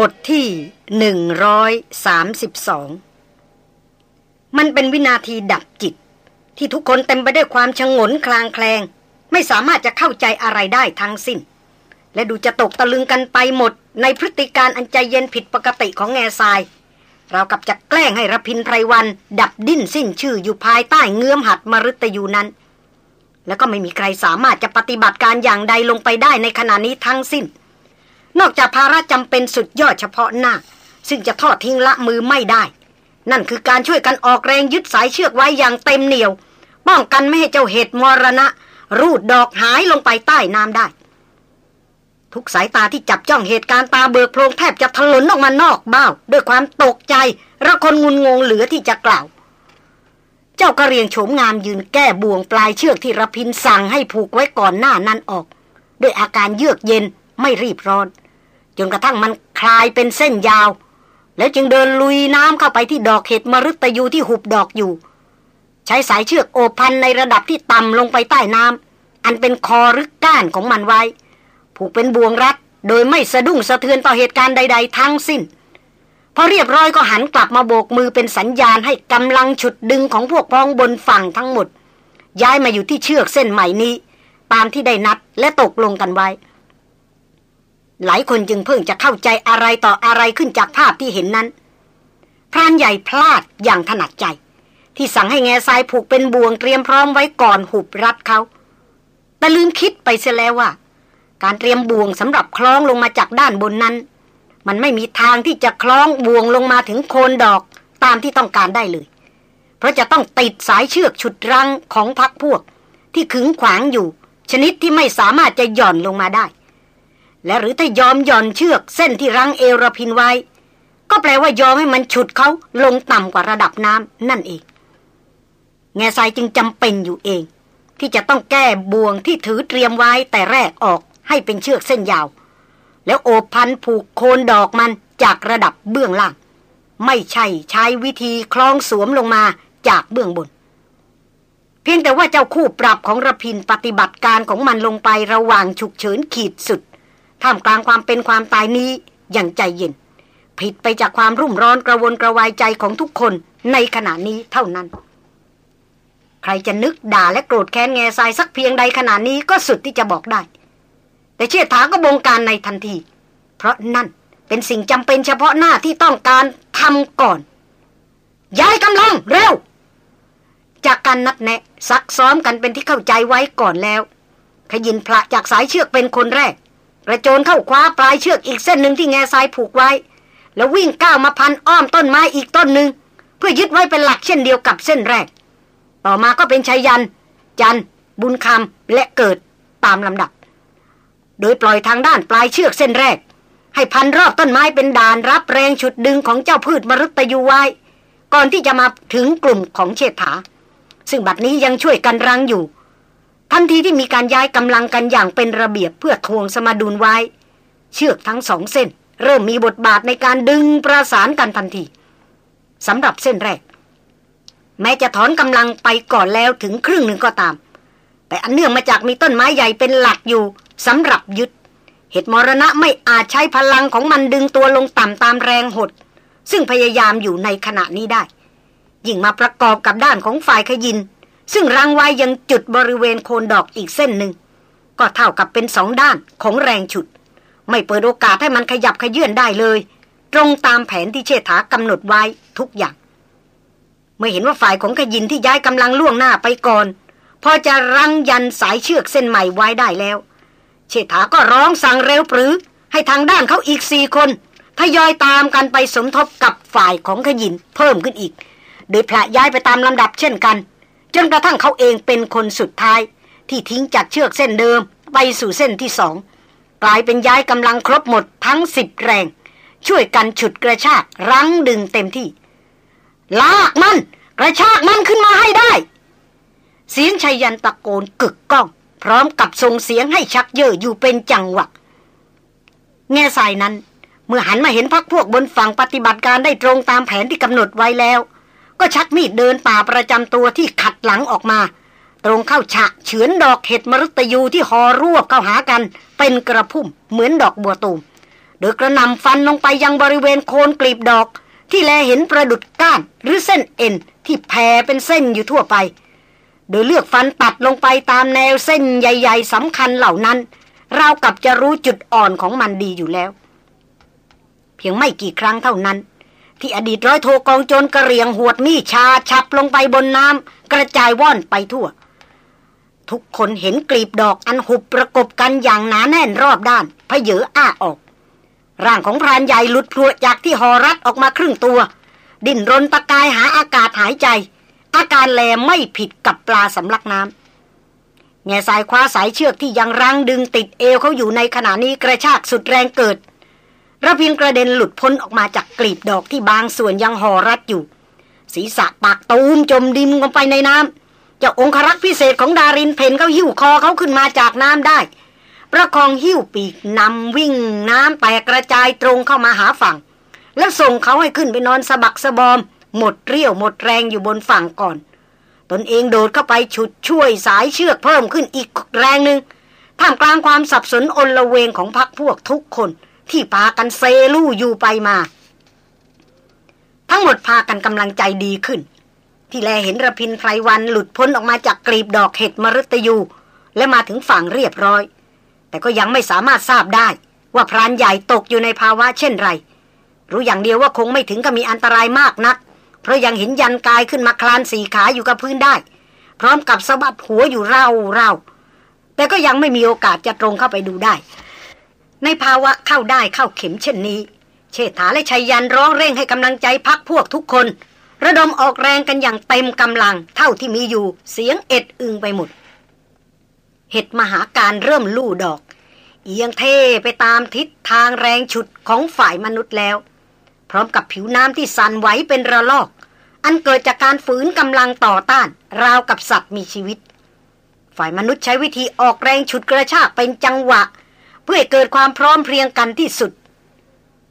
บทที่หนึ่งร้อยสามสิบสองมันเป็นวินาทีดับจิต ที่ทุกคนเต็มไปด้วยความชงนคลางแคลง ไม่สามารถจะเข้าใจอะไรได้ทั้งสิ้น และดูจะตกตะลึงกันไปหมด ในพฤติการอันใจเย็นผิดปกติของแง่ทราย เรากับจะแกล้งให้รพินไพรวัน ดับดิ้นสิ้นชื่ออยู่ภายใต้เงื้อมหัดมฤตยูนั้น แล้วก็ไม่มีใครสามารถจะปฏิบัติการอย่างใดลงไปได้ในขณะนี้ทั้งสิ้น นอกจากภาระจำเป็นสุดยอดเฉพาะหน้า ซึ่งจะทอดทิ้งละมือไม่ได้ นั่นคือการช่วยกันออกแรงยึดสายเชือกไว้อย่างเต็มเหนียว ป้องกันไม่ให้เจ้าเห็ดมรณะ รูดดอกหายลงไปใต้น้ำได้ ทุกสายตาที่จับจ้องเหตุการณ์ตาเบิกโพลงแทบจะถลนออกมานอกเบ้า ด้วยความตกใจระคนงุนงงเหลือที่จะกล่าว เจ้ากระเรียงโฉมงามยืนแก้บ่วงปลายเชือกที่ระพินสั่งให้ผูกไว้ก่อนหน้านั้นออก ด้วยอาการเยือกเย็นไม่รีบร้อน จนกระทั่งมันคลายเป็นเส้นยาว แล้วจึงเดินลุยน้ำเข้าไปที่ดอกเห็ดมฤตยูที่หุบดอกอยู่ ใช้สายเชือกโอพันในระดับที่ต่ำลงไปใต้น้ำอันเป็นคอหรือก้านของมันไว้ ผูกเป็นบ่วงรัดโดยไม่สะดุ้งสะเทือนต่อเหตุการณ์ใด ๆ ทั้งสิ้นพอเรียบร้อยก็หันกลับมาโบกมือเป็นสัญญาณให้กำลังฉุดดึงของพวกพ้องบนฝั่งทั้งหมด ย้ายมาอยู่ที่เชือกเส้นใหม่นี้ ตามที่ได้นัดและตกลงกันไว้ หลายคนจึงเพิ่งจะเข้าใจอะไรต่ออะไรขึ้นจากภาพที่เห็นนั้น พรานใหญ่พลาดอย่างถนัดใจ ที่สั่งให้แง่ทรายผูกเป็นบ่วงเตรียมพร้อมไว้ก่อนหุบรัดเขาแต่ลืมคิดไปเสียแล้วว่า การเตรียมบ่วงสำหรับคล้องลงมาจากด้านบนนั้น มันไม่มีทางที่จะคล้องบ่วงลงมาถึงโคนดอกตามที่ต้องการได้เลย เพราะจะต้องติดสายเชือกฉุดรั้งของพักพวก ที่ขึงขวางอยู่ ชนิดที่ไม่สามารถจะหย่อนลงมาได้ และหรือถ้ายอมหย่อนเชือกเส้นที่รั้งเอระพินไว้ ก็แปลว่ายอมให้มันฉุดเขาลงต่ำกว่าระดับน้ำนั่นเอง แง่ทรายจึงจำเป็นอยู่เอง ที่จะต้องแก้บ่วงที่ถือเตรียมไว้แต่แรกออกให้เป็นเชือกเส้นยาว แล้วโอบพันผูกโคนดอกมันจากระดับเบื้องล่าง ไม่ใช่ใช้วิธีคล้องสวมลงมาจากเบื้องบน เพียงแต่ว่าเจ้าคู่ปรับของระพินปฏิบัติการของมันลงไประหว่างฉุกเฉินขีดสุด ท่ามกลางความเป็นความตายนี้อย่างใจเย็น ผิดไปจากความรุ่มร้อนกระวนกระวายใจของทุกคนในขณะนี้เท่านั้น ใครจะนึกด่าและโกรธแค้นแง่ทรายสักเพียงใดขณะนี้ก็สุดที่จะบอกได้ แต่เชื่อถาก็บงการในทันที เพราะนั่นเป็นสิ่งจำเป็นเฉพาะหน้าที่ต้องการทำก่อน ย้ายกำลังเร็ว จากการนัดแนะซักซ้อมกันเป็นที่เข้าใจไว้ก่อนแล้ว ขยินพระจากสายเชือกเป็นคนแรก กระโจนเข้าคว้าปลายเชือกอีกเส้นหนึ่งที่แง่ทรายผูกไว้ แล้ววิ่งก้าวมาพันอ้อมต้นไม้อีกต้นหนึ่งเพื่อยึดไว้เป็นหลักเช่นเดียวกับเส้นแรก ต่อมาก็เป็นชัยยัน จัน บุญคำและเกิดตามลำดับ โดยปล่อยทางด้านปลายเชือกเส้นแรก ให้พันรอบต้นไม้เป็นด่านรับแรงฉุดดึงของเจ้าพืชมรุตยูไว้ ก่อนที่จะมาถึงกลุ่มของเชษฐา ซึ่งบัดนี้ยังช่วยกันรังอยู่ ทันทีที่มีการย้ายกำลังกันอย่างเป็นระเบียบเพื่อทวงสมดุลไว้ เชือกทั้งสองเส้น เริ่มมีบทบาทในการดึงประสานกันทันทีสำหรับเส้นแรก แม้จะถอนกำลังไปก่อนแล้วถึงครึ่งหนึ่งก็ตาม แต่อันเนื่องมาจากมีต้นไม้ใหญ่เป็นหลักอยู่สำหรับยึดเหตุมรณะไม่อาจใช้พลังของมันดึงตัวลงต่ำตามแรงหด ซึ่งพยายามอยู่ในขณะนี้ได้ ยิ่งมาประกอบกับด้านของฝ่ายขยิน ซึ่งรังไว้ยังจุดบริเวณโคนดอกอีกเส้นหนึ่ง ก็เท่ากับเป็นสองด้านของแรงฉุด ไม่เปิดโอกาสให้มันขยับขยื่นได้เลย ตรงตามแผนที่เชษฐากำหนดไว้ทุกอย่าง เมื่อเห็นว่าฝ่ายของขยินที่ย้ายกำลังล่วงหน้าไปก่อน พอจะรังยันสายเชือกเส้นใหม่ไว้ได้แล้ว เชษฐาก็ร้องสั่งเร็วปรือ ให้ทางด้านเขาอีกสี่คนทยอยตามกันไปสมทบกับฝ่ายของขยินเพิ่มขึ้นอีก โดยพระย้ายไปตามลำดับเช่นกัน จนกระทั่งเขาเองเป็นคนสุดท้าย ที่ทิ้งจากเชือกเส้นเดิม ไปสู่เส้นที่สองกลายเป็นย้ายกำลังครบหมดทั้งสิบแรง ช่วยกันฉุดกระชากรั้งดึงเต็มที่ ลากมัน กระชากมันขึ้นมาให้ได้ เสียงชัยยันตะโกนกึกก้อง พร้อมกับส่งเสียงให้ชักเย่ออยู่เป็นจังหวะแง่สายนั้น เมื่อหันมาเห็นพักพวกบนฝั่งปฏิบัติการได้ตรงตามแผนที่กำหนดไว้แล้ว ก็ชักมีดเดินป่าประจำตัวที่ขัด หลังออกมา ตรงเข้าฉะเฉือนดอกเห็ดมรุตยูที่หอรวบเข้าหากัน เป็นกระพุ่มเหมือนดอกบัวตูม โดยกระนำฟันลงไปยังบริเวณโคนกลีบดอก ที่แลเห็นประดุดก้านหรือเส้นเอ็นที่แผ่เป็นเส้นอยู่ทั่วไป โดยเลือกฟันตัดลงไปตามแนวเส้นใหญ่ๆสำคัญเหล่านั้นเรากับจะรู้จุดอ่อนของมันดีอยู่แล้ว เพียงไม่กี่ครั้งเท่านั้น ที่อดีตร้อยโทกองโจรกระเรียงหวดมีชาฉับลงไปบนน้ำกระจายว่อนไปทั่ว ทุกคนเห็นกลีบดอกอันหุบประกบกันอย่างหนาแน่นรอบด้านพเยออ้าออก ร่างของพรานใหญ่หลุดพลวดจากที่หอรัดออกมาครึ่งตัว ดิ้นรนตะกายหาอากาศหายใจ อาการแลไม่ผิดกับปลาสำลักน้ำแง่สายคว้าสายเชือกที่ยังรังดึงติดเอวเขาอยู่ในขณะนี้กระชากสุดแรงเกิด ระพินกระเด็นหลุดพ้นออกมาจากกลีบดอกที่บางส่วนยังห่อรัดอยู่ ศีรษะปากตูมจมดิมลงไปในน้ำเจ้าองครักษ์พิเศษของดารินเพนเขาหิ้วคอเขาขึ้นมาจากน้ำได้ ประคองหิ้วปีกนำวิ่งน้ำแตกกระจายตรงเข้ามาหาฝั่ง แล้วส่งเขาให้ขึ้นไปนอนสะบักสะบอม หมดเรี่ยวหมดแรงอยู่บนฝั่งก่อน ตนเองโดดเข้าไปฉุดช่วยสายเชือกเพิ่มขึ้นอีกแรงหนึ่งท่ามกลางความสับสนอนละเวงของพักพวกทุกคน ที่พากันเซลู่อยู่ไปมา ทั้งหมดพากันกำลังใจดีขึ้น ที่แลเห็นระพินไพรวันหลุดพ้นออกมาจากกรีบดอกเห็ดมฤตยู และมาถึงฝั่งเรียบร้อย แต่ก็ยังไม่สามารถทราบได้ ว่าพรานใหญ่ตกอยู่ในภาวะเช่นไร รู้อย่างเดียวว่าคงไม่ถึงกับมีอันตรายมากนัก เพราะยังเห็นยันกายขึ้นมาคลานสีขาอยู่กับพื้นได้ พร้อมกับสะบัดหัวอยู่เร่าเร่าแต่ก็ยังไม่มีโอกาสจะตรงเข้าไปดูได้ ในภาวะเข้าได้เข้าเข็มเช่นนี้ เชษฐาและชัยยันร้องเร่งให้กำลังใจพักพวกทุกคน ระดมออกแรงกันอย่างเต็มกำลัง เท่าที่มีอยู่ เสียงเอ็ดอึงไปหมด เหตุมหาการเริ่มลู่ดอก เอียงเทไปตามทิศทางแรงฉุดของฝ่ายมนุษย์แล้ว พร้อมกับผิวน้ำที่สั่นไหวเป็นระลอก อันเกิดจากการฝืนกำลังต่อต้าน ราวกับสัตว์มีชีวิต ฝ่ายมนุษย์ใช้วิธีออกแรงฉุดกระชากเป็นจังหวะ เพื่อเกิดความพร้อมเพรียงกันที่สุด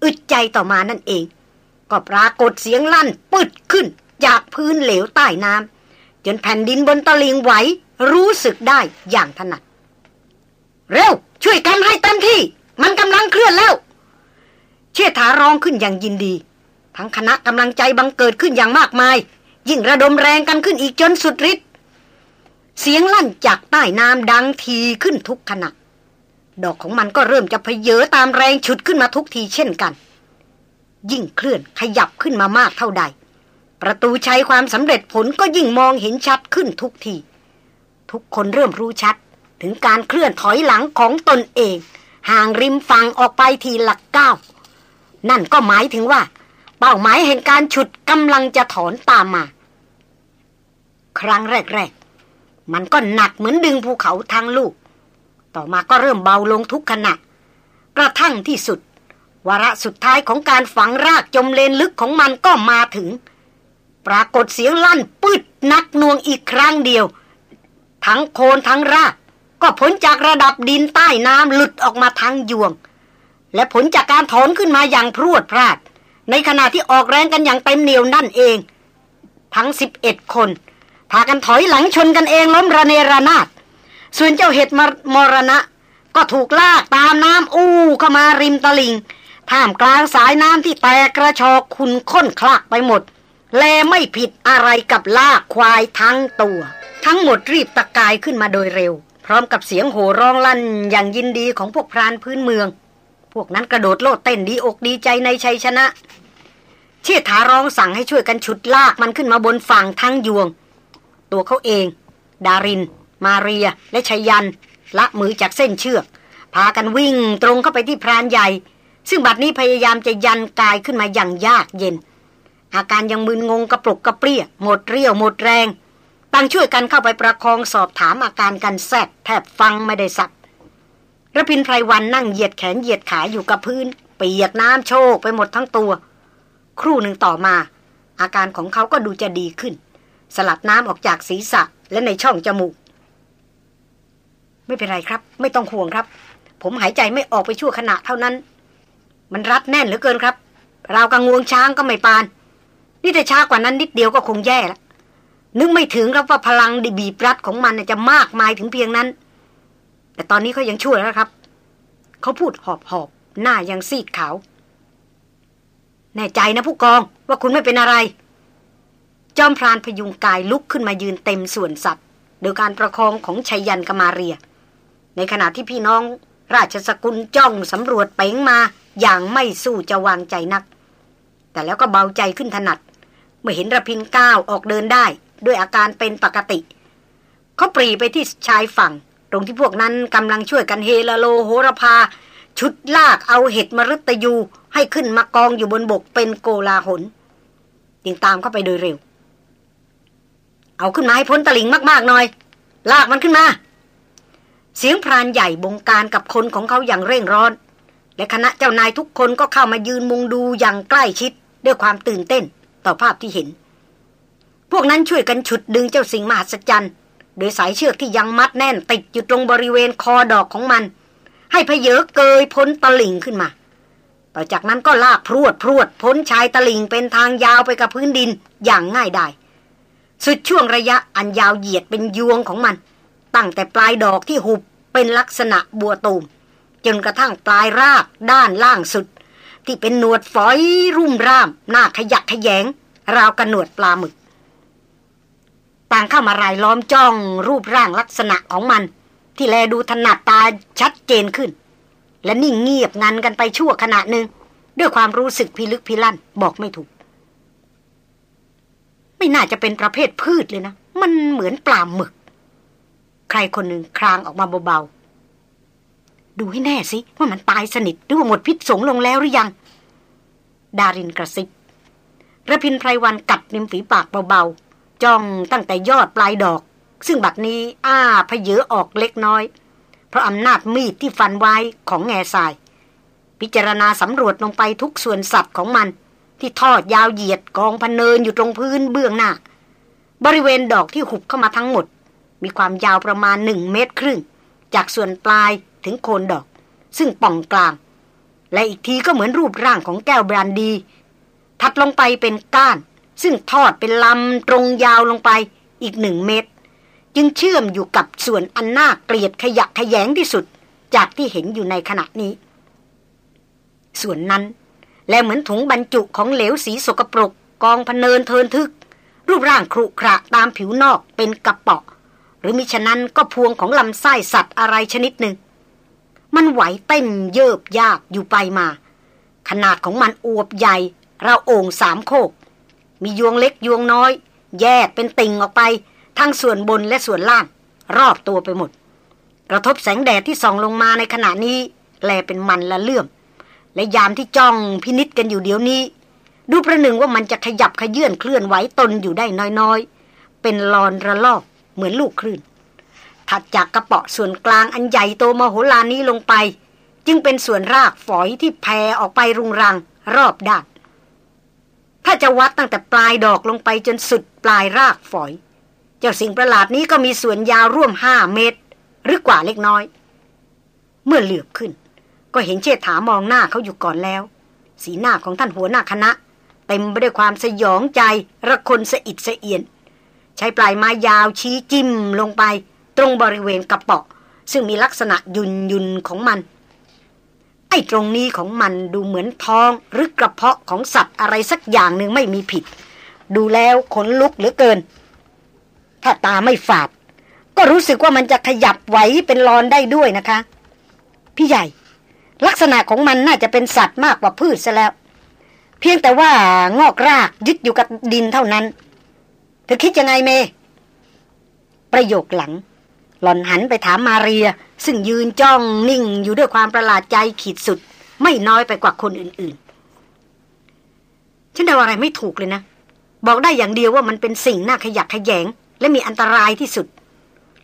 อึดใจต่อมานั่นเอง ก็ปรากฏเสียงลั่นปึดขึ้น จากพื้นเหลวใต้น้ำจนแผ่นดินบนตะลิงไหวรู้สึกได้อย่างถนัด เร็ว ช่วยกันให้เต็มที่ มันกำลังเคลื่อนแล้ว เชี่ยถาร้องขึ้นอย่างยินดี ทั้งคณะกำลังใจบังเกิดขึ้นอย่างมากมาย ยิ่งระดมแรงกันขึ้นอีกจนสุดฤทธิ์เสียงลั่นจากใต้น้ำดังทีขึ้นทุกขณะ ดอกของมันก็เริ่มจะเพเยอตามแรงฉุดขึ้นมาทุกทีเช่นกัน ยิ่งเคลื่อนขยับขึ้นมามากเท่าใด ประตูชัยความสำเร็จผลก็ยิ่งมองเห็นชัดขึ้นทุกที ทุกคนเริ่มรู้ชัด ถึงการเคลื่อนถอยหลังของตนเอง ห่างริมฝั่งออกไปทีหลักเก้านั่นก็หมายถึงว่า เป้าหมายแห่งการฉุดกำลังจะถอนตามมา ครั้งแรก ๆ มันก็หนักเหมือนดึงภูเขาทางลูก ต่อมาก็เริ่มเบาลงทุกขณะ กระทั่งที่สุด วาระสุดท้ายของการฝังรากจมเลนลึกของมันก็มาถึง ปรากฏเสียงลั่นปืดนักนวงอีกครั้งเดียว ทั้งโคนทั้งราก ก็ผลจากระดับดินใต้น้ำหลุดออกมาทั้งยวง และผลจากการถอนขึ้นมาอย่างพรวดพราด ในขณะที่ออกแรงกันอย่างเต็มเหนียวนั่นเอง ทั้งสิบเอ็ดคนพากันถอยหลังชนกันเองล้มระเนระนาด ส่วนเจ้าเห็ดมรณะ ก็ถูกลากตามน้ำอู้เข้ามาริมตลิงท่ามกลางสายน้ำที่แตกกระชอกคุณค้นคลากไปหมด แลไม่ผิดอะไรกับลากควายทั้งตัว ทั้งหมดรีบตะกายขึ้นมาโดยเร็ว พร้อมกับเสียงโห่ร้องลั่นอย่างยินดีของพวกพรานพื้นเมือง พวกนั้นกระโดดโลดเต้นดีอกดีใจในชัยชนะเชี่ยถาร้องสั่งให้ช่วยกันฉุดลากมันขึ้นมาบนฝั่งทั้งยวง ตัวเขาเอง ดาริน มาเรียและชยัน ละมือจากเส้นเชือก พากันวิ่งตรงเข้าไปที่พรานใหญ่ ซึ่งบัดนี้พยายามจะยันกายขึ้นมาอย่างยากเย็น อาการยังมึนงงกระปลุกกระเปรี้ย หมดเรี่ยวหมดแรงต่างช่วยกันเข้าไปประคองสอบถามอาการกันแซดแทบฟังไม่ได้สักระพินไพรวันนั่งเหยียดแขนเหยียดขาอยู่กับพื้น เปียกน้ำโชกไปหมดทั้งตัว ครู่หนึ่งต่อมา อาการของเขาก็ดูจะดีขึ้น สลัดน้ำออกจากศีรษะและในช่องจมูก ไม่เป็นไรครับ ไม่ต้องห่วงครับ ผมหายใจไม่ออกไปชั่วขณะเท่านั้น มันรัดแน่นเหลือเกินครับ เรากังวงช้างก็ไม่ปาน นี่แต่ช้ากว่านั้นนิดเดียวก็คงแย่ละนึกไม่ถึงครับว่าพลังดิบีบรัดของมันจะมากมายถึงเพียงนั้น แต่ตอนนี้เขายังช่วยแล้วครับ เขาพูดหอบหอบหน้ายังซีดขาว แน่ใจนะผู้กองว่าคุณไม่เป็นอะไร จอมพรานพยุงกายลุกขึ้นมายืนเต็มส่วนสัตว์โดยการประคองของชัยยันกมาเรีย ในขณะที่พี่น้องราชสกุลจ้องสำรวจเป๋งมาอย่างไม่สู้จะวางใจนัก แต่แล้วก็เบาใจขึ้นถนัด เมื่อเห็นระพินก้าวออกเดินได้ ด้วยอาการเป็นปกติ เขาปรีไปที่ชายฝั่ง ตรงที่พวกนั้นกำลังช่วยกันเฮลโลโหรพา ชุดลากเอาเห็ดมฤตยูให้ขึ้นมากองอยู่บนบกเป็นโกลาหลจึงตามเข้าไปโดยเร็ว เอาขึ้นมาให้พ้นตลิงมากๆหน่อย ลากมันขึ้นมา เสียงพรานใหญ่บงการกับคนของเขาอย่างเร่งร้อน และคณะเจ้านายทุกคนก็เข้ามายืนมุงดูอย่างใกล้ชิดด้วยความตื่นเต้นต่อภาพที่เห็น พวกนั้นช่วยกันฉุดดึงเจ้าสิงมหัศจรรย์ โดยสายเชือกที่ยังมัดแน่นติดอยู่ตรงบริเวณคอดอกของมัน ให้พเยอเกยพ้นตะลิ่งขึ้นมา ต่อจากนั้นก็ลากพรวดพรวดพ้นชายตะลิ่งเป็นทางยาวไปกับพื้นดินอย่างง่ายดายสุดช่วงระยะอันยาวเหยียดเป็นยวงของมัน ตั้งแต่ปลายดอกที่หุบเป็นลักษณะบัวตูม จนกระทั่งปลายรากด้านล่างสุด ที่เป็นหนวดฝอยรุ่มร่าม หน้าขยักขยงราวกับหนวดปลาหมึก ต่างเข้ามารายล้อมจ้องรูปร่างลักษณะของมัน ที่แลดูถนัดตาชัดเจนขึ้น และนิ่งเงียบงันกันไปชั่วขณะหนึ่ง ด้วยความรู้สึกพิลึกพิลั่นบอกไม่ถูก ไม่น่าจะเป็นประเภทพืชเลยนะ มันเหมือนปลาหมึก ใครคนหนึ่งครางออกมาเบาๆ ดูให้แน่สิ ว่ามันตายสนิทหรือว่าหมดพิษสงลงแล้วหรือยัง ดารินกระซิบระพินไพรวันกัดริมฝีปากเบาๆ จ้องตั้งแต่ยอดปลายดอก ซึ่งบัดนี้อ้าพเยอออกเล็กน้อย เพราะอำนาจมีดที่ฟันไว้ของแง่ทราย พิจารณาสำรวจลงไปทุกส่วนสัตว์ของมัน ที่ทอดยาวเหยียดกองพันเนินอยู่ตรงพื้นเบื้องหน้า บริเวณดอกที่หุบเข้ามาทั้งหมด มีความยาวประมาณหนึ่งเมตรครึ่ง จากส่วนปลายถึงโคนดอก ซึ่งป่องกลาง และอีกทีก็เหมือนรูปร่างของแก้วแบรนดี ถัดลงไปเป็นก้าน ซึ่งทอดเป็นลำตรงยาวลงไปอีกหนึ่งเมตร จึงเชื่อมอยู่กับส่วนอันน่าเกลียดขยะขยงที่สุด จากที่เห็นอยู่ในขณะนี้ ส่วนนั้น และเหมือนถุงบรรจุของเหลวสีสกปรกกองพเนินเทินทึก รูปร่างครุขระตามผิวนอกเป็นกระปาะ หรือมิฉะนั้นก็พวงของลำไส้สัตว์อะไรชนิดหนึ่ง มันไหวเต้นเยิบยาบอยู่ไปมา ขนาดของมันอวบใหญ่เราโอ่งสามโคก มียวงเล็กยวงน้อย แยกเป็นติ่งออกไป ทั้งส่วนบนและส่วนล่าง รอบตัวไปหมด กระทบแสงแดดที่ส่องลงมาในขณะนี้ แลเป็นมันละเลื่อม และยามที่จ้องพินิษกันอยู่เดี๋ยวนี้ ดูประหนึ่งว่ามันจะขยับขยื่นเคลื่อนไหวตนอยู่ได้น้อยๆ เป็นลอนระลอก เหมือนลูกคลื่น ถัดจากกระเปาะส่วนกลางอันใหญ่โตมโหฬารนี้ลงไป จึงเป็นส่วนรากฝอยที่แผ่ออกไปรุงรังรอบด้าน ถ้าจะวัดตั้งแต่ปลายดอกลงไปจนสุดปลายรากฝอย เจ้าสิ่งประหลาดนี้ก็มีส่วนยาวร่วมห้าเมตร หรือกว่าเล็กน้อย เมื่อเหลือบขึ้น ก็เห็นเชษฐามองหน้าเขาอยู่ก่อนแล้ว สีหน้าของท่านหัวหน้าคณะเต็มไปด้วยความสยองใจระคนสะอิดสะเอียน ใช้ปลายไม้ยาวชี้จิ้มลงไป ตรงบริเวณกระเปาะ ซึ่งมีลักษณะยุนยุนของมัน ไอ้ตรงนี้ของมันดูเหมือนท้องหรือกระเพาะของสัตว์อะไรสักอย่างหนึ่งไม่มีผิด ดูแล้วขนลุกเหลือเกิน ถ้าตาไม่ฝาด ก็รู้สึกว่ามันจะขยับไหวเป็นรอนได้ด้วยนะคะ พี่ใหญ่ ลักษณะของมันน่าจะเป็นสัตว์มากกว่าพืชซะแล้ว เพียงแต่ว่างอกรากยึดอยู่กับดินเท่านั้น เธอคิดยังไงเม ประโยคหลัง หล่อนหันไปถามมาเรีย ซึ่งยืนจ้องนิ่งอยู่ด้วยความประหลาดใจขีดสุด ไม่น้อยไปกว่าคนอื่นๆ ฉันเดาอะไรไม่ถูกเลยนะ บอกได้อย่างเดียวว่ามันเป็นสิ่งน่าขยักขยง และมีอันตรายที่สุด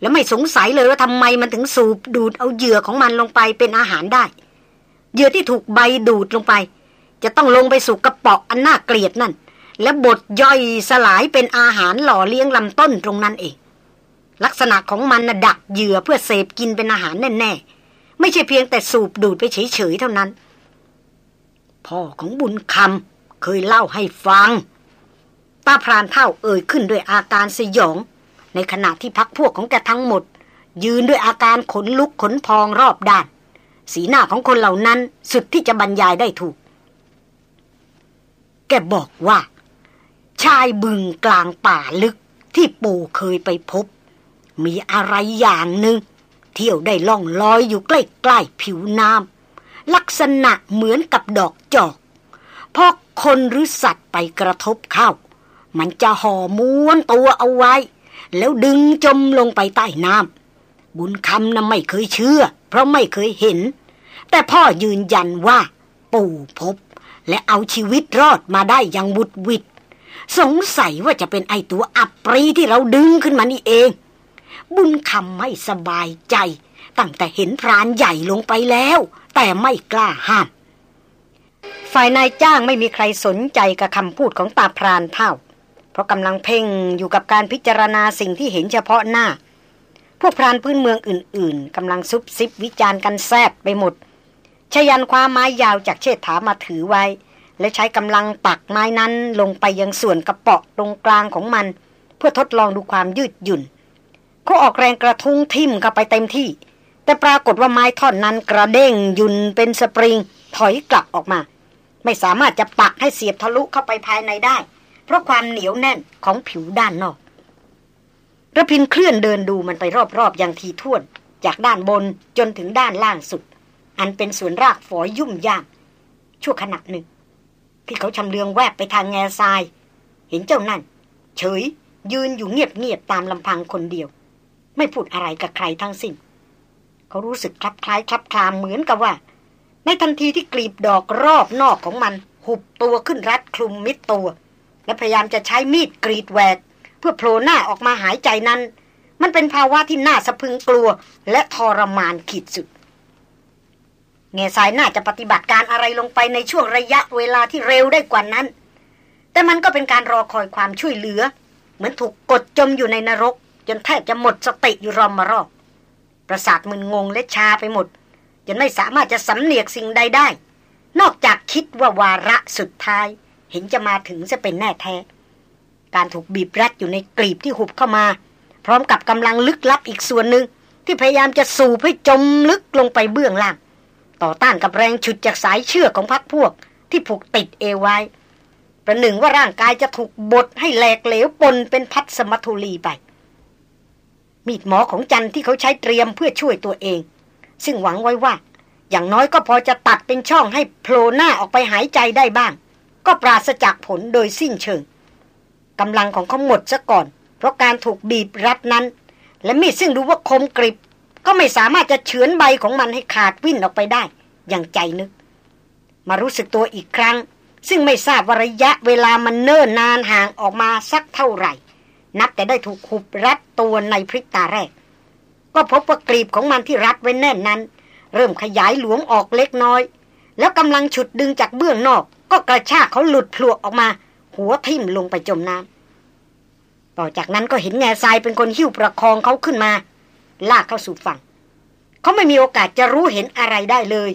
และไม่สงสัยเลยว่าทำไมมันถึงสูบดูดเอาเหยื่อของมันลงไปเป็นอาหารได้เหยื่อที่ถูกใบดูดลงไป จะต้องลงไปสู่กระปาะอันน่าเกลียดนั่น และบดย่อยสลายเป็นอาหารหล่อเลี้ยงลำต้นตรงนั้นเอง ลักษณะของมันนะดักเหยื่อเพื่อเสพกินเป็นอาหารแน่ๆ ไม่ใช่เพียงแต่สูบดูดไปเฉยๆเท่านั้น พ่อของบุญคำเคยเล่าให้ฟังตาพรานเท่าเอ่ยขึ้นด้วยอาการสยอง ในขณะที่พักพวกของแกทั้งหมด ยืนด้วยอาการขนลุกขนพองรอบด้าน สีหน้าของคนเหล่านั้นสุดที่จะบรรยายได้ถูก แกบอกว่า ชายบึงกลางป่าลึกที่ปู่เคยไปพบ มีอะไรอย่างหนึ่งเที่ยวได้ล่องลอยอยู่ใกล้ๆผิวน้ำลักษณะเหมือนกับดอกจอกพอคนหรือสัตว์ไปกระทบเข้า มันจะห่อม้วนตัวเอาไว้ แล้วดึงจมลงไปใต้น้ำบุญคำน่ะไม่เคยเชื่อ เพราะไม่เคยเห็น แต่พ่อยืนยันว่า ปู่พบ และเอาชีวิตรอดมาได้อย่างบุดวิด สงสัยว่าจะเป็นไอตัวอับปรีที่เราดึงขึ้นมานี่เอง บุญคำไม่สบายใจ ตั้งแต่เห็นพรานใหญ่ลงไปแล้ว แต่ไม่กล้าห้าม ฝ่ายนายจ้างไม่มีใครสนใจกับคำพูดของตาพรานเท่า เพราะกำลังเพ่งอยู่กับการพิจารณาสิ่งที่เห็นเฉพาะหน้า พวกพรานพื้นเมืองอื่น ๆกำลังซุบซิบวิจารณ์กันแซบไปหมดชยันคว้าไม้ยาวจากเชษฐามาถือไว้ และใช้กำลังปักไม้นั้นลงไปยังส่วนกระเปาะตรงกลางของมัน เพื่อทดลองดูความยืดหยุ่น เขาออกแรงกระทุ้งทิ่มเข้าไปเต็มที่ แต่ปรากฏว่าไม้ท่อนนั้นกระเด้งยุ่นเป็นสปริง ถอยกลับออกมา ไม่สามารถจะปักให้เสียบทะลุเข้าไปภายในได้ เพราะความเหนียวแน่นของผิวด้านนอกระพินเคลื่อนเดินดูมันไปรอบๆอย่างทีท่วน จากด้านบนจนถึงด้านล่างสุด อันเป็นส่วนรากฝอยยุ่มยามชั่วขณะหนึ่ง ที่เขาชำเลืองแวบไปทางแง่ทราย เห็นเจ้านั่น เฉย ยืนอยู่เงียบๆตามลำพังคนเดียว ไม่พูดอะไรกับใครทั้งสิ้น เขารู้สึกคลับคล้ายคลับคลามเหมือนกับว่า ในทันทีที่กลีบดอกรอบนอกของมัน หุบตัวขึ้นรัดคลุมมิดตัว และพยายามจะใช้มีดกรีดแหวก เพื่อโผล่หน้าออกมาหายใจนั้น มันเป็นภาวะที่น่าสะพึงกลัวและทรมานขีดสุด เงสายน่าจะปฏิบัติการอะไรลงไปในช่วงระยะเวลาที่เร็วได้กว่านั้น แต่มันก็เป็นการรอคอยความช่วยเหลือ เหมือนถูกกดจมอยู่ในนรก จนแทบจะหมดสติอยู่รอมมารอบ ประสาทมึนงงและชาไปหมด จนไม่สามารถจะสำเนียกสิ่งใดได้ นอกจากคิดว่าวาระสุดท้าย เห็นจะมาถึงจะเป็นแน่แท้ การถูกบีบรัดอยู่ในกลีบที่หุบเข้ามา พร้อมกับกำลังลึกลับอีกส่วนหนึ่งที่พยายามจะสูบให้จมลึกลงไปเบื้องล่าง ต่อต้านกับแรงฉุดจากสายเชือกของพักพวก ที่ผูกติดเอวไว้ ประหนึ่งว่าร่างกายจะถูกบดให้แหลกเหลวปนเป็นพัดสมัทุลีไป มีดหมอของจันที่เขาใช้เตรียมเพื่อช่วยตัวเอง ซึ่งหวังไว้ว่า อย่างน้อยก็พอจะตัดเป็นช่องให้โผล่หน้าออกไปหายใจได้บ้าง ก็ปราศจากผลโดยสิ้นเชิงกำลังของเขาหมดซะก่อน เพราะการถูกบีบรัดนั้น และมีดซึ่งดูว่าคมกริบ ก็ไม่สามารถจะเฉือนใบของมันให้ขาดวิ่นออกไปได้ อย่างใจนึก มารู้สึกตัวอีกครั้ง ซึ่งไม่ทราบวระยะเวลามันเนิ่นนานห่างออกมาสักเท่าไหร่ นับแต่ได้ถูกขุบรัดตัวในพริบตาแรก ก็พบว่ากรีบของมันที่รัดไว้แน่นนั้น เริ่มขยายหลวมออกเล็กน้อย แล้วกำลังฉุดดึงจากเบื้องนอก ก็กระชากเขาหลุดพลวกออกมา หัวทิ่มลงไปจมน้ำต่อจากนั้นก็เห็นแง่ทรายเป็นคนหิ้วประคองเขาขึ้นมา ลากเข้าสู่ฝั่ง เขาไม่มีโอกาสจะรู้เห็นอะไรได้เลย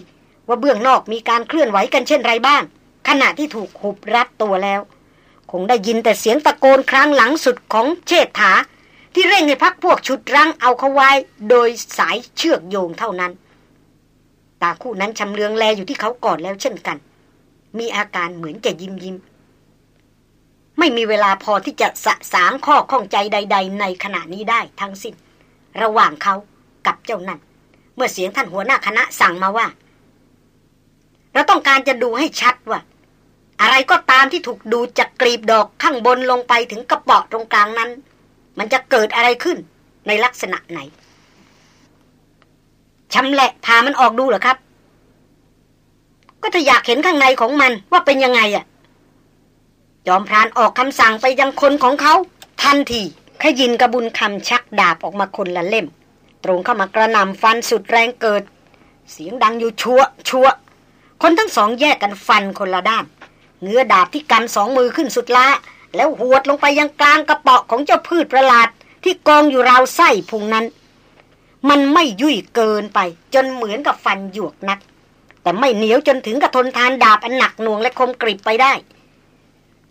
ว่าเบื้องนอกมีการเคลื่อนไหวกันเช่นไรบ้าง ขณะที่ถูกหุบรัดตัวแล้ว คงได้ยินแต่เสียงตะโกนครั้งหลังสุดของเชษฐา ที่เร่งให้พักพวกชุดรั้งเอาเขาไว้ โดยสายเชือกโยงเท่านั้น ตาคู่นั้นชำเลืองแลอยู่ที่เขาก่อนแล้วเช่นกัน มีอาการเหมือนจะยิ้มยิ้มไม่มีเวลาพอที่จะสะสางข้อข้องใจใด ๆ ในขณะนี้ได้ทั้งสิ้น ระหว่างเขากับเจ้านั่น เมื่อเสียงท่านหัวหน้าคณะสั่งมาว่า เราต้องการจะดูให้ชัดว่า อะไรก็ตามที่ถูกดูจากกลีบดอกข้างบนลงไปถึงกระเปาะตรงกลางนั้น มันจะเกิดอะไรขึ้นในลักษณะไหนชำแหละพามันออกดูเหรอครับ ก็ถ้าอยากเห็นข้างในของมันว่าเป็นยังไงอะ่ะ จอมพรานออกคำสั่งไปยังคนของเขาทันที ขยินกระบุญคำชักดาบออกมาคนละเล่ม ตรงเข้ามากระนำฟันสุดแรงเกิด เสียงดังอยู่ชัวชัวคนทั้งสองแยกกันฟันคนละด้านเงื้อดาบที่กำสองมือขึ้นสุดละแล้วหวดลงไปยังกลางกระเปาะของเจ้าพืชประหลาดที่กองอยู่ราวไส้พุงนั้น มันไม่ยุ่ยเกินไป จนเหมือนกับฟันหยวกนัก แต่ไม่เหนียวจนถึงกับทนทานดาบอันหนักหน่วงและคมกริบไปได้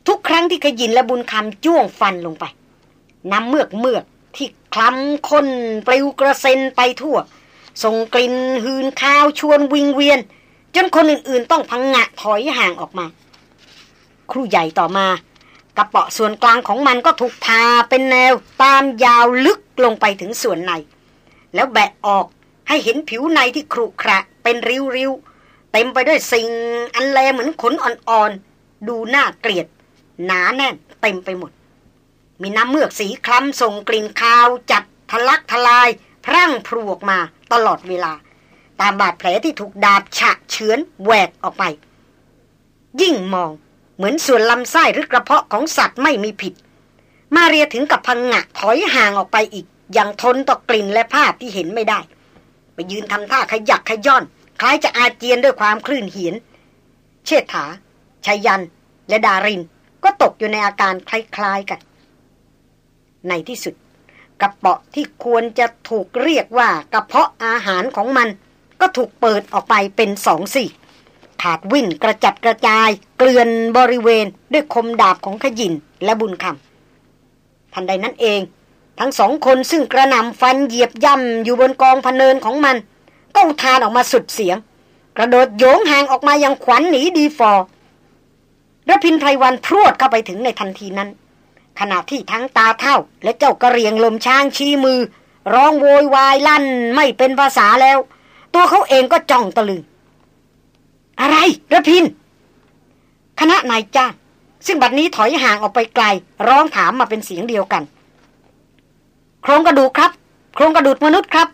ทุกครั้งที่ขยินและบุญคำจ้วงฟันลงไป น้ำเมือกเมือกที่คล้ำค้นปลิวกระเซ็นไปทั่ว ส่งกลิ่นหืนข้าวชวนวิงเวียน จนคนอื่นๆต้องพังงะถอยห่างออกมา ครูใหญ่ต่อมากระเปาะส่วนกลางของมันก็ถูกพาเป็นแนวตามยาวลึกลงไปถึงส่วนใน แล้วแบะออกให้เห็นผิวในที่ครุขระเป็นริ้วๆ เต็มไปด้วยสิ่งอันแลเหมือนขนอ่อนๆ ดูน่าเกลียด หนาแน่นเต็มไปหมด มีน้ำเมือกสีคล้ำส่งกลิ่นคาวจัดทะลักทลาย พรั่งพรูออกมาตลอดเวลา ตามบาดแผลที่ถูกดาบฉะเฉือนแหวกออกไป ยิ่งมองเหมือนส่วนลำไส้หรือกระเพาะของสัตว์ไม่มีผิด มาเรียถึงกับพังงะถอยห่างออกไปอีก อย่างทนต่อกลิ่นและภาพที่เห็นไม่ได้ ไปยืนทำท่าขยักขย่อน คล้ายจะอาเจียนด้วยความคลื่นเหียน เชษฐาชายัน และดารินก็ตกอยู่ในอาการคล้ายๆกัน ในที่สุด กระเปาะที่ควรจะถูกเรียกว่ากระเพาะอาหารของมัน ก็ถูกเปิดออกไปเป็นสองสี่ขาดวิ่นกระจัดกระจาย เกลื่อนบริเวณด้วยคมดาบของขยินและบุญคำทันใดนั้นเอง ทั้งสองคนซึ่งกระนำฟันเหยียบย่ำอยู่บนกองพเนินของมัน ก็อุทานออกมาสุดเสียง กระโดดโยงห่างออกมายังขวัญหนีดีฟอร์ระพินไพรวันพรวดเข้าไปถึงในทันทีนั้น ขณะที่ทั้งตาเท่า และเจ้ากระเรียงลมช้างชี้มือ ร้องโวยวายลั่นไม่เป็นภาษาแล้ว ตัวเขาเองก็จ้องตะลึง อะไรระพิน คณะนายจ้างซึ่งบัดนี้ถอยห่างออกไปไกล ร้องถามมาเป็นเสียงเดียวกัน โครงกระดูกครับ โครงกระดูกมนุษย์ครับ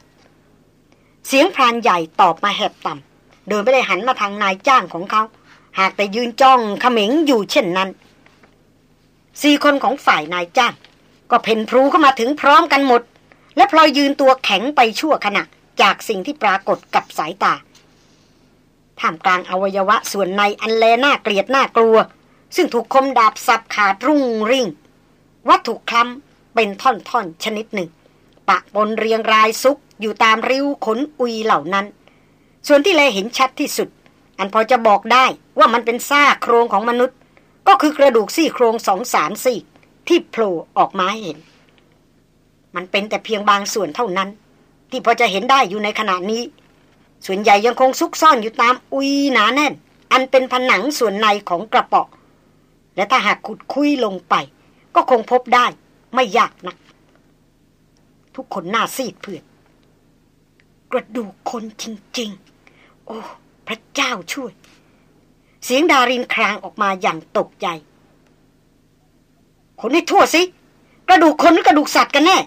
เสียงพรานใหญ่ตอบมาแหบต่ำโดยไม่ได้หันมาทางนายจ้างของเขา หากแต่ยืนจ้องเขม็งอยู่เช่นนั้น สี่คนของฝ่ายนายจ้าง ก็เพ่นพลูเข้ามาถึงพร้อมกันหมด และพลอยยืนตัวแข็งไปชั่วขณะ จากสิ่งที่ปรากฏกับสายตาท่ามกลางอวัยวะส่วนในอันแลน่าเกลียดน่ากลัว ซึ่งถูกคมดาบสับขาดรุ่งริ่ง วัตถุคล้ำเป็นท่อนๆชนิดหนึ่ง ปะปนเรียงรายซุกอยู่ตามริ้วขนอุยเหล่านั้น ส่วนที่แลเห็นชัดที่สุด อันพอจะบอกได้ว่ามันเป็นซากโครงของมนุษย์ ก็คือกระดูกซี่โครงสองสามสี่ที่โผล่ออกมาเห็น มันเป็นแต่เพียงบางส่วนเท่านั้น ที่พอจะเห็นได้อยู่ในขณะนี้ ส่วนใหญ่ยังคงซุกซ่อนอยู่ตามอุยหนาแน่น อันเป็นผนังส่วนในของกระเปาะ และถ้าหากขุดคุยลงไป ก็คงพบได้ไม่ยากนัก ทุกคนหน้าซีดเพื่อนกระดูกคนจริง ๆ โอ้ พระเจ้าช่วย เสียงดารินครางออกมาอย่างตกใจคนให้ทั่วสิ กระดูกคนหรือกระดูกสัตว์กันแน่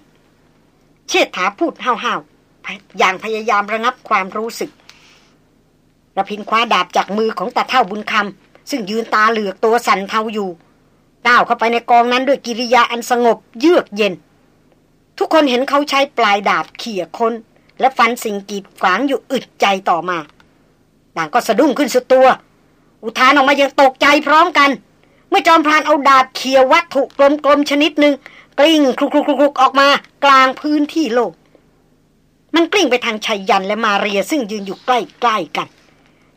เชิดถาพูดห้าวอย่างพยายามระงับความรู้สึกระพินคว้าดาบจากมือของตาเท่าบุญคำซึ่งยืนตาเหลือกตัวสั่นเทาอยู่ก้าวเข้าไปในกองนั้นด้วยกิริยาอันสงบเยือกเย็น ทุกคนเห็นเขาใช้ปลายดาบเขี่ยคน และฟันสิ่งกีดขวางอยู่อึดใจต่อมาต่างก็สะดุ้งขึ้นสุดตัว อุทานออกมาอย่างตกใจพร้อมกัน เมื่อจอมพรานเอาดาบเขียวัตถุกลมๆชนิดหนึ่งกลิ้งคลุกๆๆออกมากลางพื้นที่โลก มันกลิ้งไปทางชัยยันและมาเรียซึ่งยืนอยู่ใกล้ๆกัน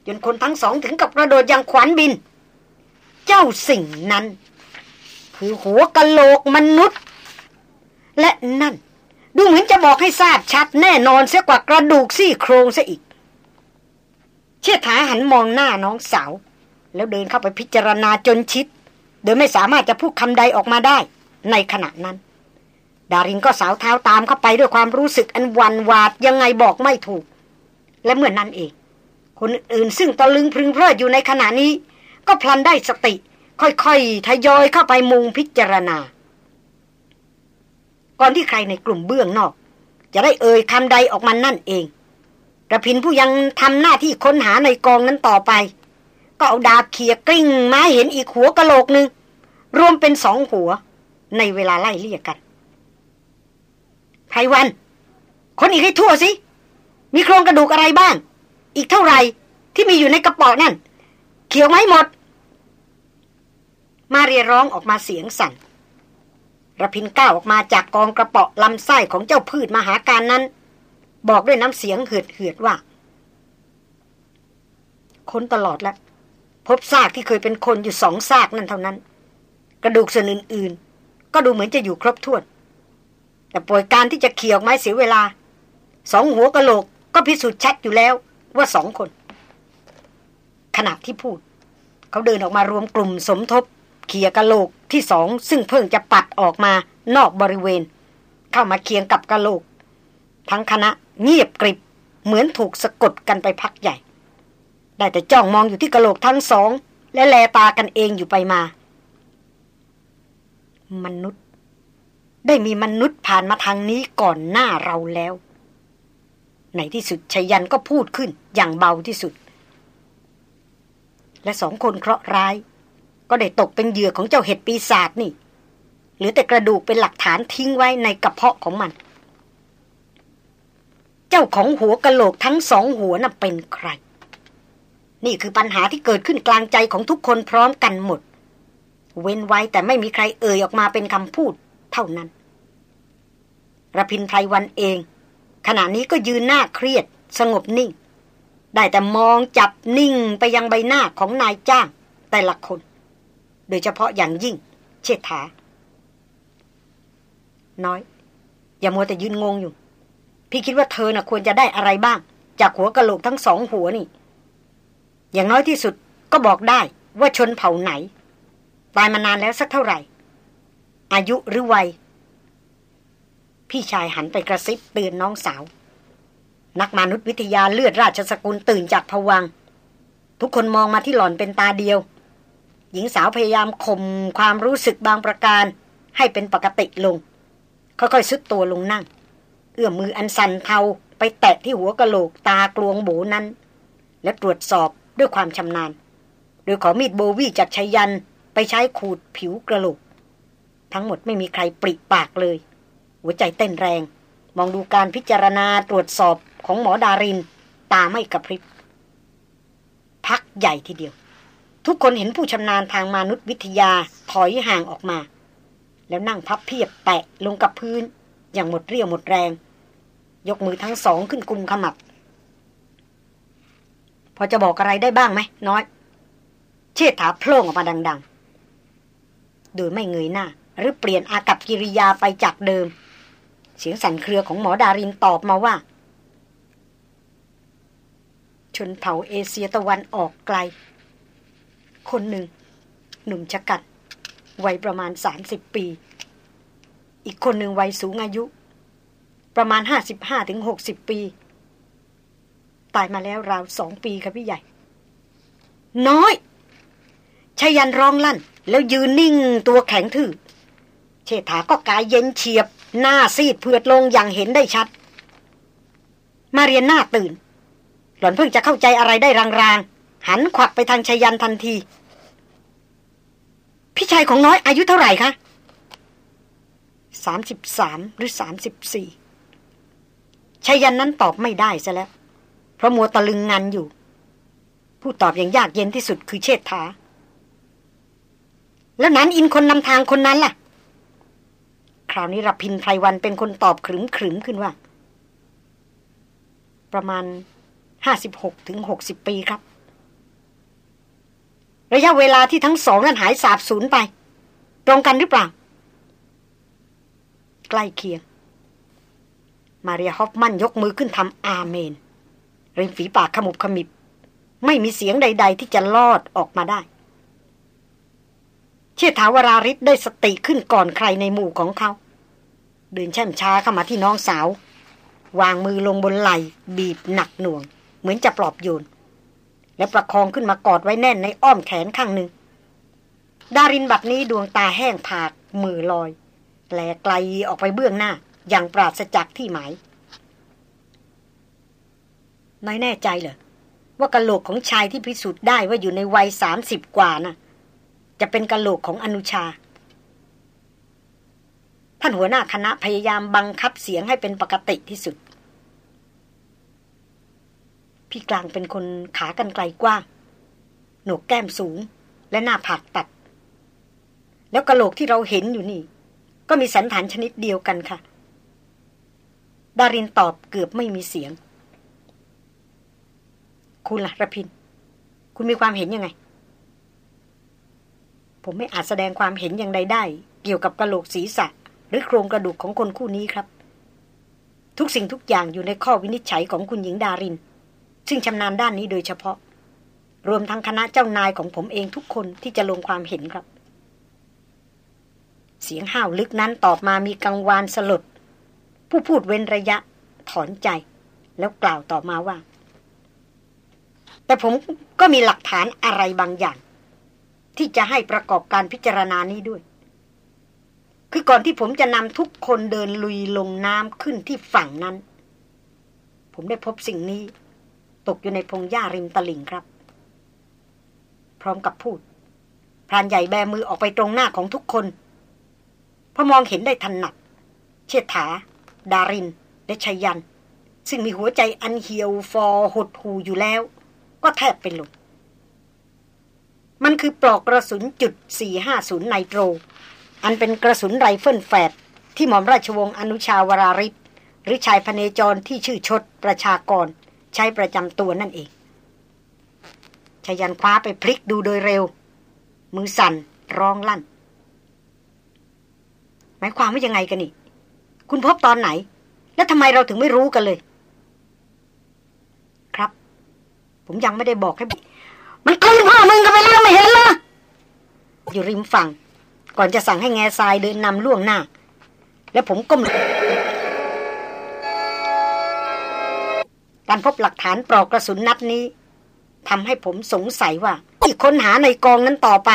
จนคนทั้งสองถึงกับกระโดดอย่างขวัญบิน เจ้าสิ่งนั้น คือหัวกะโหลกมนุษย์ และนั่น ดูเหมือนจะบอกให้ทราบชัดแน่นอนเสียกว่ากระดูกซี่โครงซะอีก เชี่ยถาหันมองหน้าน้องสาว แล้วเดินเข้าไปพิจารณาจนชิด โดยไม่สามารถจะพูดคำใดออกมาได้ ในขณะนั้น ดารินก็สาวเท้าตามเข้าไปด้วยความรู้สึกอันวันวาดยังไงบอกไม่ถูก และเมื่อนนั้นเอง คนอื่นซึ่งตะลึงพึงเพลิดอยู่ในขณะนี้ ก็พลันได้สติ ค่อยๆทยอยเข้าไปมุงพิจารณา ก่อนที่ใครในกลุ่มเบื้องนอก จะได้เอ่ยคำใดออกมานั่นเองระพินผู้ยังทำหน้าที่ค้นหาในกองนั้นต่อไป ก็เอาดาบเขียกลิ้งมาเห็นอีกหัวกะโหลกหนึ่งรวมเป็นสองหัว ในเวลาไล่เลี่ยกันไพรวัน คนอีกให้ทั่วสิ มีโครงกระดูกอะไรบ้าง อีกเท่าไหร่ที่มีอยู่ในกระป๋อนั่น เขียวไหมหมด มาเรียร้องออกมาเสียงสั่นระพินก้าวออกมาจากกองกระปาะลำไส้ของเจ้าพืชมหาการนั้น บอกด้วยน้ำเสียงเหือดเหือดว่า ค้นตลอดแล้ว พบซากที่เคยเป็นคนอยู่สองซากนั่นเท่านั้น กระดูกส่วนอื่นๆ ก็ดูเหมือนจะอยู่ครบถ้วน แต่ป่วยการที่จะเขี่ยออกไม้เสียเวลา สองหัวกะโหลกก็พิสูจน์ชัดอยู่แล้วว่าสองคน ขณะที่พูด เขาเดินออกมารวมกลุ่มสมทบเคี่ยกะโหลกที่สองซึ่งเพิ่งจะปัดออกมานอกบริเวณ เข้ามาเคียงกับกะโหลก ทั้งคณะเงียบกริบเหมือนถูกสะกดกันไปพักใหญ่ ได้แต่จ้องมองอยู่ที่กระโหลกทั้งสอง และแลตากันเองอยู่ไปมา มนุษย์ ได้มีมนุษย์ผ่านมาทางนี้ก่อนหน้าเราแล้ว ในที่สุดชยันก็พูดขึ้นอย่างเบาที่สุด และสองคนเคราะห์ร้าย ก็ได้ตกเป็นเหยื่อของเจ้าเห็ดปีศาจนี่หรือแต่กระดูกเป็นหลักฐานทิ้งไว้ในกระเพาะของมัน เจ้าของหัวกะโหลกทั้งสองหัวน่ะเป็นใคร นี่คือปัญหาที่เกิดขึ้นกลางใจของทุกคนพร้อมกันหมด เว้นไว้แต่ไม่มีใครเอ่ยออกมาเป็นคำพูดเท่านั้นระพินไพรวันเอง ขณะนี้ก็ยืนหน้าเครียด สงบนิ่ง ได้แต่มองจับนิ่งไปยังใบหน้าของนายจ้างแต่ละคน โดยเฉพาะอย่างยิ่ง เชษฐา น้อย อย่ามัวแต่ยืนงงอยู่ พี่คิดว่าเธอน่ะควรจะได้อะไรบ้าง จากหัวกะโหลกทั้งสองหัวนี่ อย่างน้อยที่สุดก็บอกได้ว่าชนเผ่าไหน ตายมานานแล้วสักเท่าไหร่ อายุหรือวัย พี่ชายหันไปกระซิบเตือนน้องสาว นักมนุษยวิทยาเลือดราชสกุลตื่นจากผวัง ทุกคนมองมาที่หล่อนเป็นตาเดียว หญิงสาวพยายามข่มความรู้สึกบางประการ ให้เป็นปกติลง ค่อยๆซุดตัวลงนั่ง เอื้อมมืออันสันเทาไปแตะที่หัวกะโหลกตากลวงโบนั้น และตรวจสอบ ด้วยความชำนาญ โดยขอมีดโบวี่จากชัยยันไปใช้ขูดผิวกระโหลก ทั้งหมดไม่มีใครปริปากเลย หัวใจเต้นแรง มองดูการพิจารณาตรวจสอบของหมอดาริน ตาไม่กระพริบ พักใหญ่ทีเดียว ทุกคนเห็นผู้ชำนาญทางมนุษยวิทยาถอยห่างออกมา แล้วนั่งพับเพียบแปะลงกับพื้น อย่างหมดเรี่ยวหมดแรง ยกมือทั้งสองขึ้นกุมขมับ พอจะบอกอะไรได้บ้างไหมน้อย เชิดถาโพล่งออกมาดัง ๆ โดยไม่เงยหน้า หรือเปลี่ยนอากับกิริยาไปจากเดิม เสียงสั่นเครือของหมอดารินตอบมาว่า ชนเผ่าเอเชียตะวันออกไกล คนหนึ่ง หนุ่มชะกัด วัยประมาณสามสิบปี อีกคนหนึ่งวัยสูงอายุ ประมาณห้าสิบห้าถึงหกสิบปี ตายมาแล้วราวสองปีครับพี่ใหญ่ น้อยชยันร้องลั่น แล้วยืนนิ่งตัวแข็งทื่อเชษฐาก็กายเย็นเฉียบ หน้าซีดเผือดลงอย่างเห็นได้ชัด มาเรียนหน้าตื่น หล่อนเพิ่งจะเข้าใจอะไรได้รางๆ หันขวักไปทางชายันทันที พี่ชายของน้อยอายุเท่าไหร่คะสามสิบสามหรือสามสิบสี่ชายันนั้นตอบไม่ได้ซะแล้ว เพราะมัวตะลึงงันอยู่ ผู้ตอบอย่างยากเย็นที่สุดคือเชษฐา แล้วนั้นอินคนนำทางคนนั้นล่ะ คราวนี้รพินไพรวันเป็นคนตอบขรึมขรึมขึ้นว่า ประมาณห้าสิบหกถึงหกสิบปีครับ ระยะเวลาที่ทั้งสองนั้นหายสาบสูญไป ตรงกันหรือเปล่า ใกล้เคียง มาเรียฮอฟมันยกมือขึ้นทำอาเมน ริมฝีปากขมุบขมิบ ไม่มีเสียงใด ๆ ที่จะลอดออกมาได้ เชษฐาวราริศได้สติขึ้นก่อนใครในหมู่ของเขา เดินช่มช้าเข้ามาที่น้องสาว วางมือลงบนไหล่บีบหนักหน่วง เหมือนจะปลอบโยน และประคองขึ้นมากอดไว้แน่นในอ้อมแขนข้างหนึ่ง ดารินบัดนี้ดวงตาแห้งผากมือลอยแปลไกลออกไปเบื้องหน้าอย่างปราศจากที่หมาย น้อยแน่ใจเหรอว่ากะโหลกของชายที่พิสูจน์ได้ว่าอยู่ในวัยสามสิบกว่านะ่ะ จะเป็นกะโหลกของอนุชา ท่านหัวหน้าคณะพยายามบังคับเสียงให้เป็นปกติที่สุด พี่กลางเป็นคนขากันไกลกว้าง หนวกแก้มสูง และหน้าผากตัด แล้วกะโหลกที่เราเห็นอยู่นี่ ก็มีสันฐานชนิดเดียวกันค่ะ ดารินตอบเกือบไม่มีเสียง คุณล่ะระพิน คุณมีความเห็นยังไง ผมไม่อาจแสดงความเห็นอย่างใดได้ เกี่ยวกับกระโหลกศีรษะ หรือโครงกระดูกของคนคู่นี้ครับ ทุกสิ่งทุกอย่างอยู่ในข้อวินิจฉัยของคุณหญิงดาริน ซึ่งชำนาญด้านนี้โดยเฉพาะ รวมทั้งคณะเจ้านายของผมเองทุกคนที่จะลงความเห็นครับ เสียงห้าวลึกนั้นตอบมามีกังวานสลด ผู้พูดเว้นระยะ ถอนใจ แล้วกล่าวต่อมาว่า แต่ผมก็มีหลักฐานอะไรบางอย่าง ที่จะให้ประกอบการพิจารณานี้ด้วย คือก่อนที่ผมจะนำทุกคนเดินลุยลงน้ำขึ้นที่ฝั่งนั้น ผมได้พบสิ่งนี้ ตกอยู่ในพงหญ้าริมตลิ่งครับ พร้อมกับพูดพรานใหญ่แบมือออกไปตรงหน้าของทุกคนพอมองเห็นได้ทันหนัก เชษฐา ดารินและไชยยันต์ ซึ่งมีหัวใจอันเหี่ยวฝ่อหดหู่อยู่แล้ว ก็แทบเป็นลมมันคือปลอกกระสุนจุด 450 Nitro อันเป็นกระสุนไรเฟิลแฝดที่หม่อมราชวงศ์อนุชาวราริศหรือชายพเนจรที่ชื่อชดประชากร ใช้ประจำตัวนั่นเองชายันคว้าไปพลิกดูโดยเร็ว มือสั่นร้องลั่น หมายความว่ายังไงกันนี่ คุณพบตอนไหน แล้วทำไมเราถึงไม่รู้กันเลย ครับ ผมยังไม่ได้บอกให้มันกลืนพ่อมึงกันไปแล้วไม่เห็นเหรออยู่ริมฝั่ง ก่อนจะสั่งให้แง่ทรายเดินนำล่วงหน้า แล้วผมก้มการพบหลักฐานปลอกกระสุนนัดนี้ทำให้ผมสงสัยว่า ที่ค้นหาในกองนั้นต่อไป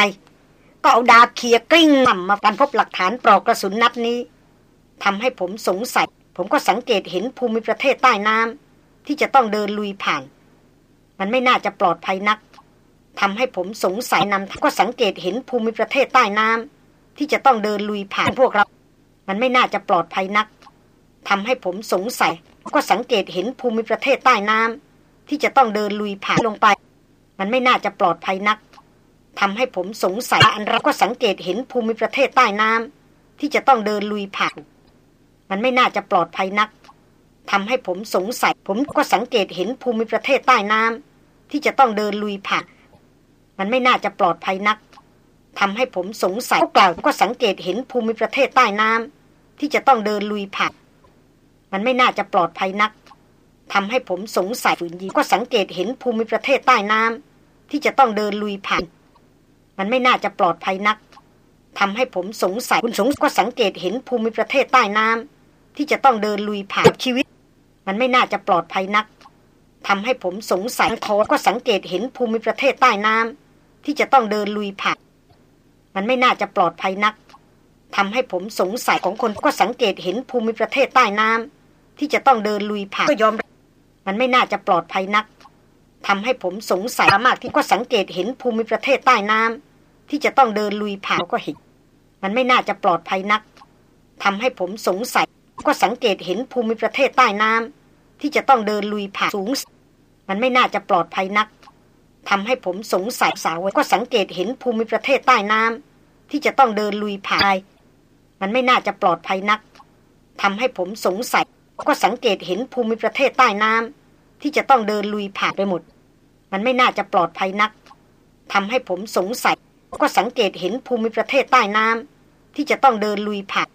ก็เอาดาบเคียกลิ้งนำมาการพบหลักฐานปลอกกระสุนนัดนี้ทำให้ผมสงสัย ผมก็สังเกตเห็นภูมิประเทศใต้น้ำที่จะต้องเดินลุยผ่าน มันไม่น่าจะปลอดภัยนักทำให้ผมสงสัยนำก็สังเกตเห็นภูมิประเทศใต้น้ำที่จะต้องเดินลุยผ่านพวกเรา มันไม่น่าจะปลอดภัยนักทำให้ผมสงสัย ก็สังเกตเห็นภูมิประเทศใต้น้ำที่จะต้องเดินลุยผ่านลงไป มันไม่น่าจะปลอดภัยนักทำให้ผมสงสัยอันเราก็สังเกตเห็นภูมิประเทศใต้น้ำที่จะต้องเดินลุยผ่าน มันไม่น่าจะปลอดภัยนักทำให้ผมสงสัย ผมก็สังเกตเห็นภูมิประเทศใต้น้ำ ที่จะต้องเดินลุยผ่านมันไม่น่าจะปลอดภัยนักทำให้ผมสงสัยกล่าวก็สังเกตเห็นภูมิประเทศใต้น้ำที่จะต้องเดินลุยผ่านมันไม่น่าจะปลอดภัยนักทำให้ผมสงสัยฝืนยีก็สังเกตเห็นภูมิประเทศใต้น้ำที่จะต้องเดินลุยผ่านมันไม่น่าจะปลอดภัยนักทำให้ผมสงสัยคุณสงก็สังเกตเห็นภูมิประเทศใต้น้ำที่จะต้องเดินลุยผ่านชีวิต มันไม่น่าจะปลอดภัยนัก ทำให้ผมสงสัยคอก็สังเกตเห็นภูมิประเทศใต้น้ำที่จะต้องเดินลุยผ่าน มันไม่น่าจะปลอดภัยนักทำให้ผมสงสัยของคนก็สังเกตเห็นภูมิประเทศใต้น้ำที่จะต้องเดินลุยผ่านก็ยอม มันไม่น่าจะปลอดภัยนักทำให้ผมสงสัยมากที่ก็สังเกตเห็นภูมิประเทศใต้น้ำที่จะต้องเดินลุยผ่านก็เห็น มันไม่น่าจะปลอดภัยนักทำให้ผมสงสัยก็สังเกตเห็นภูมิประเทศใต้น้ำ ที่จะต้องเดินลุยผ่านสูง มันไม่น่าจะปลอดภัยนักทำให้ผมสงสัยสาวก็สังเกตเห็นภูมิประเทศใต้น้ำที่จะต้องเดินลุยผ่านมันไม่น่าจะปลอดภัยนักทำให้ผมสงสัยก็สังเกตเห็นภูมิประเทศใต้น้ำที่จะต้องเดินลุยผ่านไปหมด มันไม่น่าจะปลอดภัยนักทำให้ผมสงสัยก็สังเกตเห็นภูมิประเทศใต้น้ำที่จะต้องเดินลุยผ่าน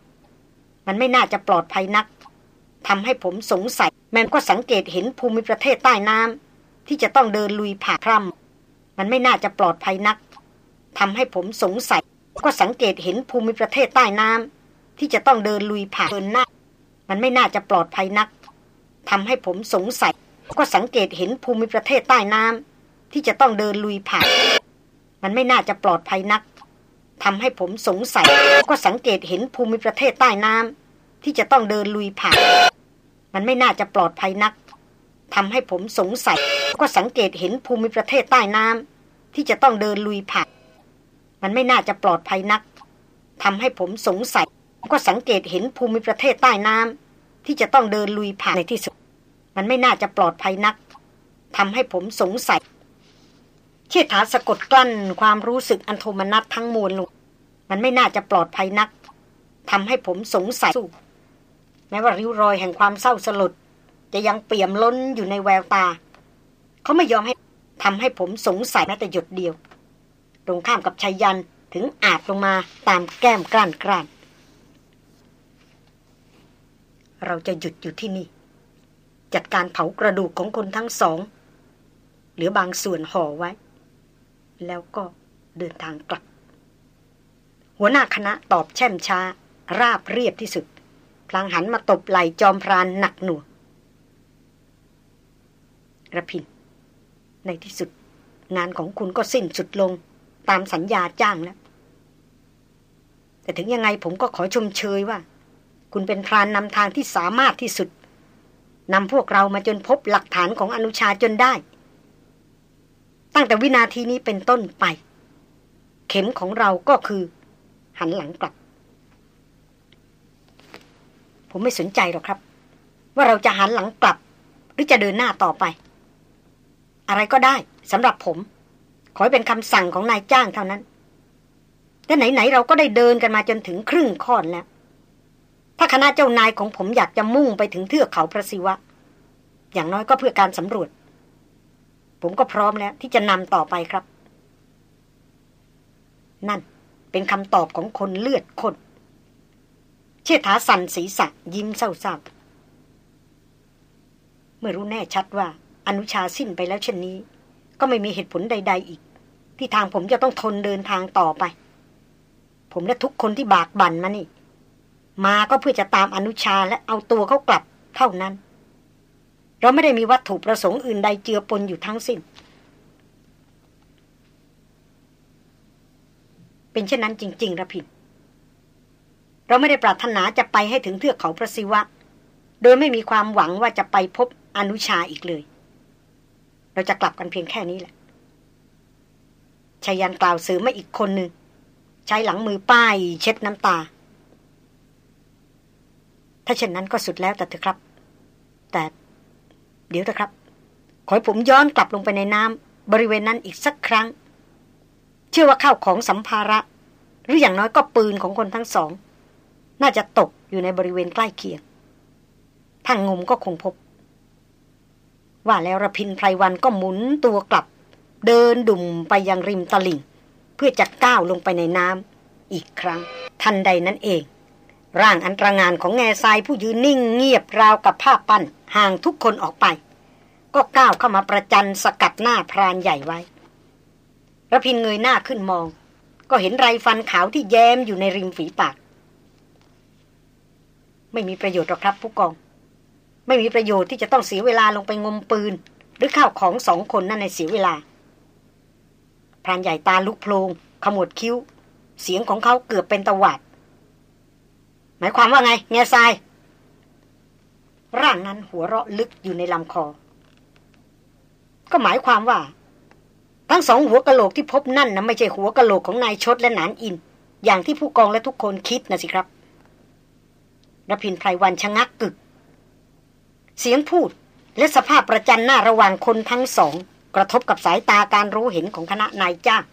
มันไม่น่าจะปลอดภัยนัก ทำให้ผมสงสัย แม่ก็สังเกตเห็นภูมิประเทศใต้น้ำที่จะต้องเดินลุยผ่าพร่ำมันไม่น่าจะปลอดภัยนักทำให้ผมสงสัย ก็สังเกตเห็นภูมิประเทศใต้น้ำที่จะต้องเดินลุยผ่าเดินหน้า มันไม่น่าจะปลอดภัยนักทำให้ผมสงสัย ก็สังเกตเห็นภูมิประเทศใต้น้ำที่จะต้องเดินลุยผ่ามันไม่น่าจะปลอดภัยนักทำให้ผมสงสัย ก็สังเกตเห็นภูมิประเทศใต้น้ำ ที่จะต้องเดินลุยผ่าน มันไม่น่าจะปลอดภัยนักทำให้ผมสงสัย ก็สังเกตเห็นภูมิประเทศใต้น้ำที่จะต้องเดินลุยผ่าน มันไม่น่าจะปลอดภัยนักทำให้ผมสงสัย ก็สังเกตเห็นภูมิประเทศใต้น้ำที่จะต้องเดินลุยผ่านในที่สุด มันไม่น่าจะปลอดภัยนักทำให้ผมสงสัย เชิดฐาสะกดกลั้นความรู้สึกอันโทมนัสทั้งมวลลงมันไม่น่าจะปลอดภัยนักทำให้ผมสงสัยสู้ แม้ว่าริ้วรอยแห่งความเศร้าสลด จะยังเปี่ยมล้นอยู่ในแววตา เขาไม่ยอมให้ทำให้ผมสงสัยแม้แต่หยดเดียว ตรงข้ามกับชายยันถึงอาบลงมาตามแก้มกล้านกล้านเราจะหยุดอยู่ที่นี่ จัดการเผากระดูกของคนทั้งสอง เหลือบางส่วนห่อไว้ แล้วก็เดินทางกลับ หัวหน้าคณะตอบแช่มช้า ราบเรียบที่สุด พลางหันมาตบไหล่จอมพรานหนักหน่วงระพิน ในที่สุด งานของคุณก็สิ้นสุดลง ตามสัญญาจ้างแล้ว แต่ถึงยังไงผมก็ขอชมเชยว่า คุณเป็นพรานนำทางที่สามารถที่สุดนำพวกเรามาจนพบหลักฐานของอนุชาจนได้ ตั้งแต่วินาทีนี้เป็นต้นไป เข็มของเราก็คือ หันหลังกลับ ผมไม่สนใจหรอกครับ ว่าเราจะหันหลังกลับ หรือจะเดินหน้าต่อไป อะไรก็ได้สำหรับผม ขอให้เป็นคำสั่งของนายจ้างเท่านั้นแต่ไหนๆเราก็ได้เดินกันมาจนถึงครึ่งค่อนแล้ว ถ้าคณะเจ้านายของผมอยากจะมุ่งไปถึงเทือกเขาพระศิวะ อย่างน้อยก็เพื่อการสำรวจ ผมก็พร้อมแล้วที่จะนำต่อไปครับ นั่นเป็นคำตอบของคนเลือดคน เชษฐาสันศีษะยิ้มเศร้าๆ เมื่อรู้แน่ชัดว่า อนุชาสิ้นไปแล้วเช่นนี้ ก็ไม่มีเหตุผลใด ๆ อีก ที่ทางผมจะต้องทนเดินทางต่อไป ผมและทุกคนที่บากบั่นมานี่ มาก็เพื่อจะตามอนุชาและเอาตัวเขากลับเท่านั้น เราไม่ได้มีวัตถุประสงค์อื่นใดเจือปนอยู่ทั้งสิ้น เป็นเช่นนั้นจริง ๆระพิน เราไม่ได้ปรารถนาจะไปให้ถึงเทือกเขาพระศิวะ โดยไม่มีความหวังว่าจะไปพบอนุชาอีกเลย เราจะกลับกันเพียงแค่นี้แหละชายันกล่าวเสริมมาอีกคนหนึ่งใช้หลังมือป้ายเช็ดน้ำตา ถ้าเช่นนั้นก็สุดแล้วแต่เถอะครับ แต่เดี๋ยวเถอะครับ ขอให้ผมย้อนกลับลงไปในน้ำบริเวณนั้นอีกสักครั้ง เชื่อว่าข้าวของสัมภาระ หรืออย่างน้อยก็ปืนของคนทั้งสอง น่าจะตกอยู่ในบริเวณใกล้เคียงทางงมก็คงพบ ว่าแล้วระพินไพรวันก็หมุนตัวกลับ เดินดุ่มไปยังริมตลิ่ง เพื่อจะก้าวลงไปในน้ำอีกครั้ง ทันใดนั้นเอง ร่างอันตรงานของแง่ทรายผู้ยืนนิ่งเงียบราวกับผ้าปั้นห่างทุกคนออกไป ก็ก้าวเข้ามาประจันสกัดหน้าพรานใหญ่ไว้ระพินเงยหน้าขึ้นมอง ก็เห็นไรฟันขาวที่แย้มอยู่ในริมฝีปาก ไม่มีประโยชน์หรอกครับผู้กอง ไม่มีประโยชน์ที่จะต้องเสียเวลาลงไปงมปืน หรือข้าวของสองคนนั่นในเสียเวลาพรานใหญ่ตาลุกโพลงขมวดคิ้ว เสียงของเขาเกือบเป็นตะวัดหมายความว่าไงเงยทรายร่างนั้นหัวเราะลึกอยู่ในลำคอ ก็หมายความว่า ทั้งสองหัวกะโหลกที่พบนั่นนะไม่ใช่หัวกะโหลกของนายชดและหนานอิน อย่างที่ผู้กองและทุกคนคิดนะสิครับ รพินไพรวันชะงักกึก เสียงพูดและสภาพประจันหน้าระหว่างคนทั้งสอง กระทบกับสายตาการรู้เห็นของคณะนายจ้าง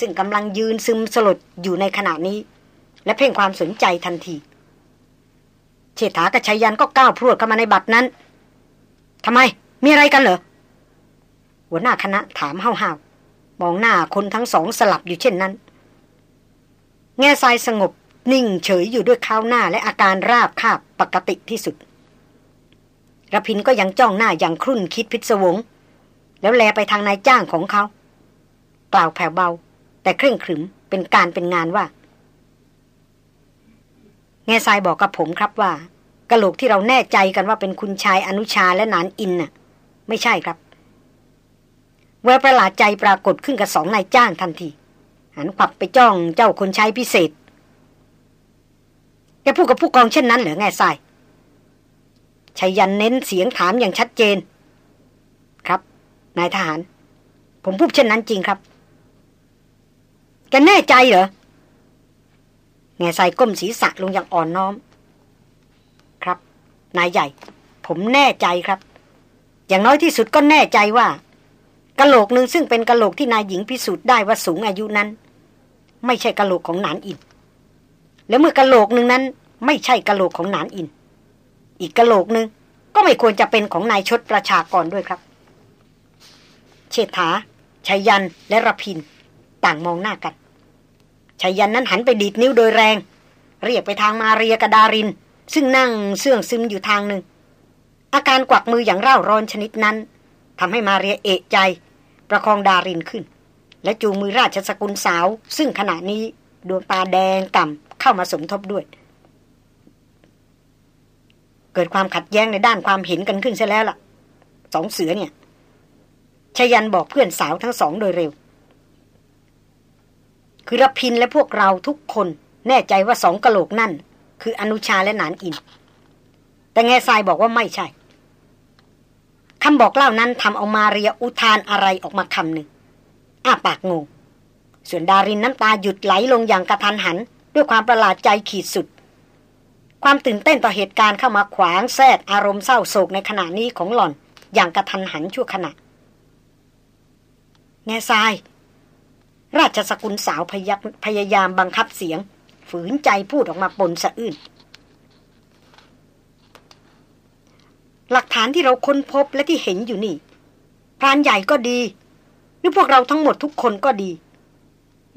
ซึ่งกำลังยืนซึมสลดอยู่ในขณะนี้ และเพ่งความสนใจทันที เชษฐากับชัยยันก็ก้าวพรวดเข้ามาในบัตรนั้นทำไมมีอะไรกันเหรอ หัวหน้าคณะถามห้าวๆมองหน้าคนทั้งสองสลับอยู่เช่นนั้น แง่ทรายสงบ นิ่งเฉยอยู่ด้วยข้าวหน้าและอาการราบคาบปกติที่สุดระพินก็ยังจ้องหน้าอย่างครุ่นคิดพิศวง แล้วแลไปทางนายจ้างของเขา กล่าวแผ่วเบา แต่เคร่งขรึมเป็นการเป็นงานว่า แง่ทรายบอกกับผมครับว่ากะโหลกที่เราแน่ใจกันว่าเป็นคุณชายอนุชาและนานอินน่ะ ไม่ใช่ครับแววประหลาดใจปรากฏขึ้นกับสองนายจ้างทันที หันขวับไปจ้องเจ้าคนใช้พิเศษ แกพูดกับผู้กองเช่นนั้นเหรอแง่ทรายชายันเน้นเสียงถามอย่างชัดเจน ครับ นายทหาร ผมพูดเช่นนั้นจริงครับ แกแน่ใจเหรอแง่ใส่ก้มศีรษะลงอย่างอ่อนน้อม ครับ นายใหญ่ ผมแน่ใจครับ อย่างน้อยที่สุดก็แน่ใจว่ากะโหลกหนึ่งซึ่งเป็นกะโหลกที่นายหญิงพิสูจน์ได้ว่าสูงอายุนั้น ไม่ใช่กะโหลกของนานอิน แล้วเมื่อกะโหลกหนึ่งนั้น ไม่ใช่กะโหลกของนานอิน อีกกะโหลกหนึ่งก็ไม่ควรจะเป็นของนายชดประชากรด้วยครับ เชษฐาชัยยันและระพิน ต่างมองหน้ากันชายันนั้นหันไปดีดนิ้วโดยแรง เรียกไปทางมาเรียกดาริน ซึ่งนั่งเสื่องซึมอยู่ทางหนึ่ง อาการกวักมืออย่างเร่าร้อนชนิดนั้นทำให้มาเรียเอะใจ ประคองดารินขึ้น และจูงมือราชสกุลสาว ซึ่งขณะนี้ดวงตาแดงก่ำ เข้ามาสมทบด้วย เกิดความขัดแย้งในด้านความเห็นกันขึ้นใช่แล้วล่ะสองเสือเนี่ยชยันบอกเพื่อนสาวทั้งสองโดยเร็ว คือรพินและพวกเราทุกคนแน่ใจว่าสองกะโหลกนั่น คืออนุชาและนานอิน แต่แง่ทรายบอกว่าไม่ใช่คำบอกเล่านั้นทำเอามาเรียอุทานอะไรออกมาคำหนึ่งอ้าปากงง ส่วนดารินน้ำตาหยุดไหลลงอย่างกระทันหัน ด้วยความประหลาดใจขีดสุด ความตื่นเต้นต่อเหตุการณ์เข้ามาขวางแทรกอารมณ์เศร้าโศกในขณะนี้ของหล่อน อย่างกระทันหันชั่วขณะ แง่ทราย ราชสกุลสาวพยพยายามบังคับเสียง ฝืนใจพูดออกมาปนสะอื้นหลักฐานที่เราค้นพบและที่เห็นอยู่นี่พรานใหญ่ก็ดี หรือพวกเราทั้งหมดทุกคนก็ดี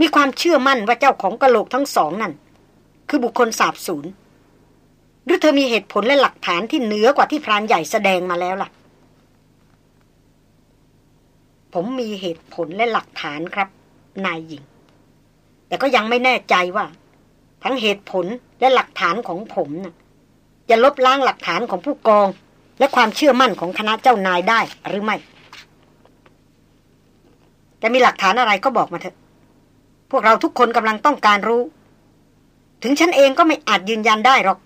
มีความเชื่อมั่นว่าเจ้าของกะโหลกทั้งสองนั่น คือบุคคลสาบสูญหรือเธอมีเหตุผลและหลักฐานที่เหนือกว่าที่พรานใหญ่แสดงมาแล้วล่ะ ผมมีเหตุผลและหลักฐานครับ นายหญิง แต่ก็ยังไม่แน่ใจว่า ทั้งเหตุผลและหลักฐานของผมนะ่ะ จะลบล้างหลักฐานของผู้กอง และความเชื่อมั่นของคณะเจ้านายได้หรือไม่แต่มีหลักฐานอะไรก็บอกมาเถอะ พวกเราทุกคนกำลังต้องการรู้ ถึงฉันเองก็ไม่อาจยืนยันได้หรอก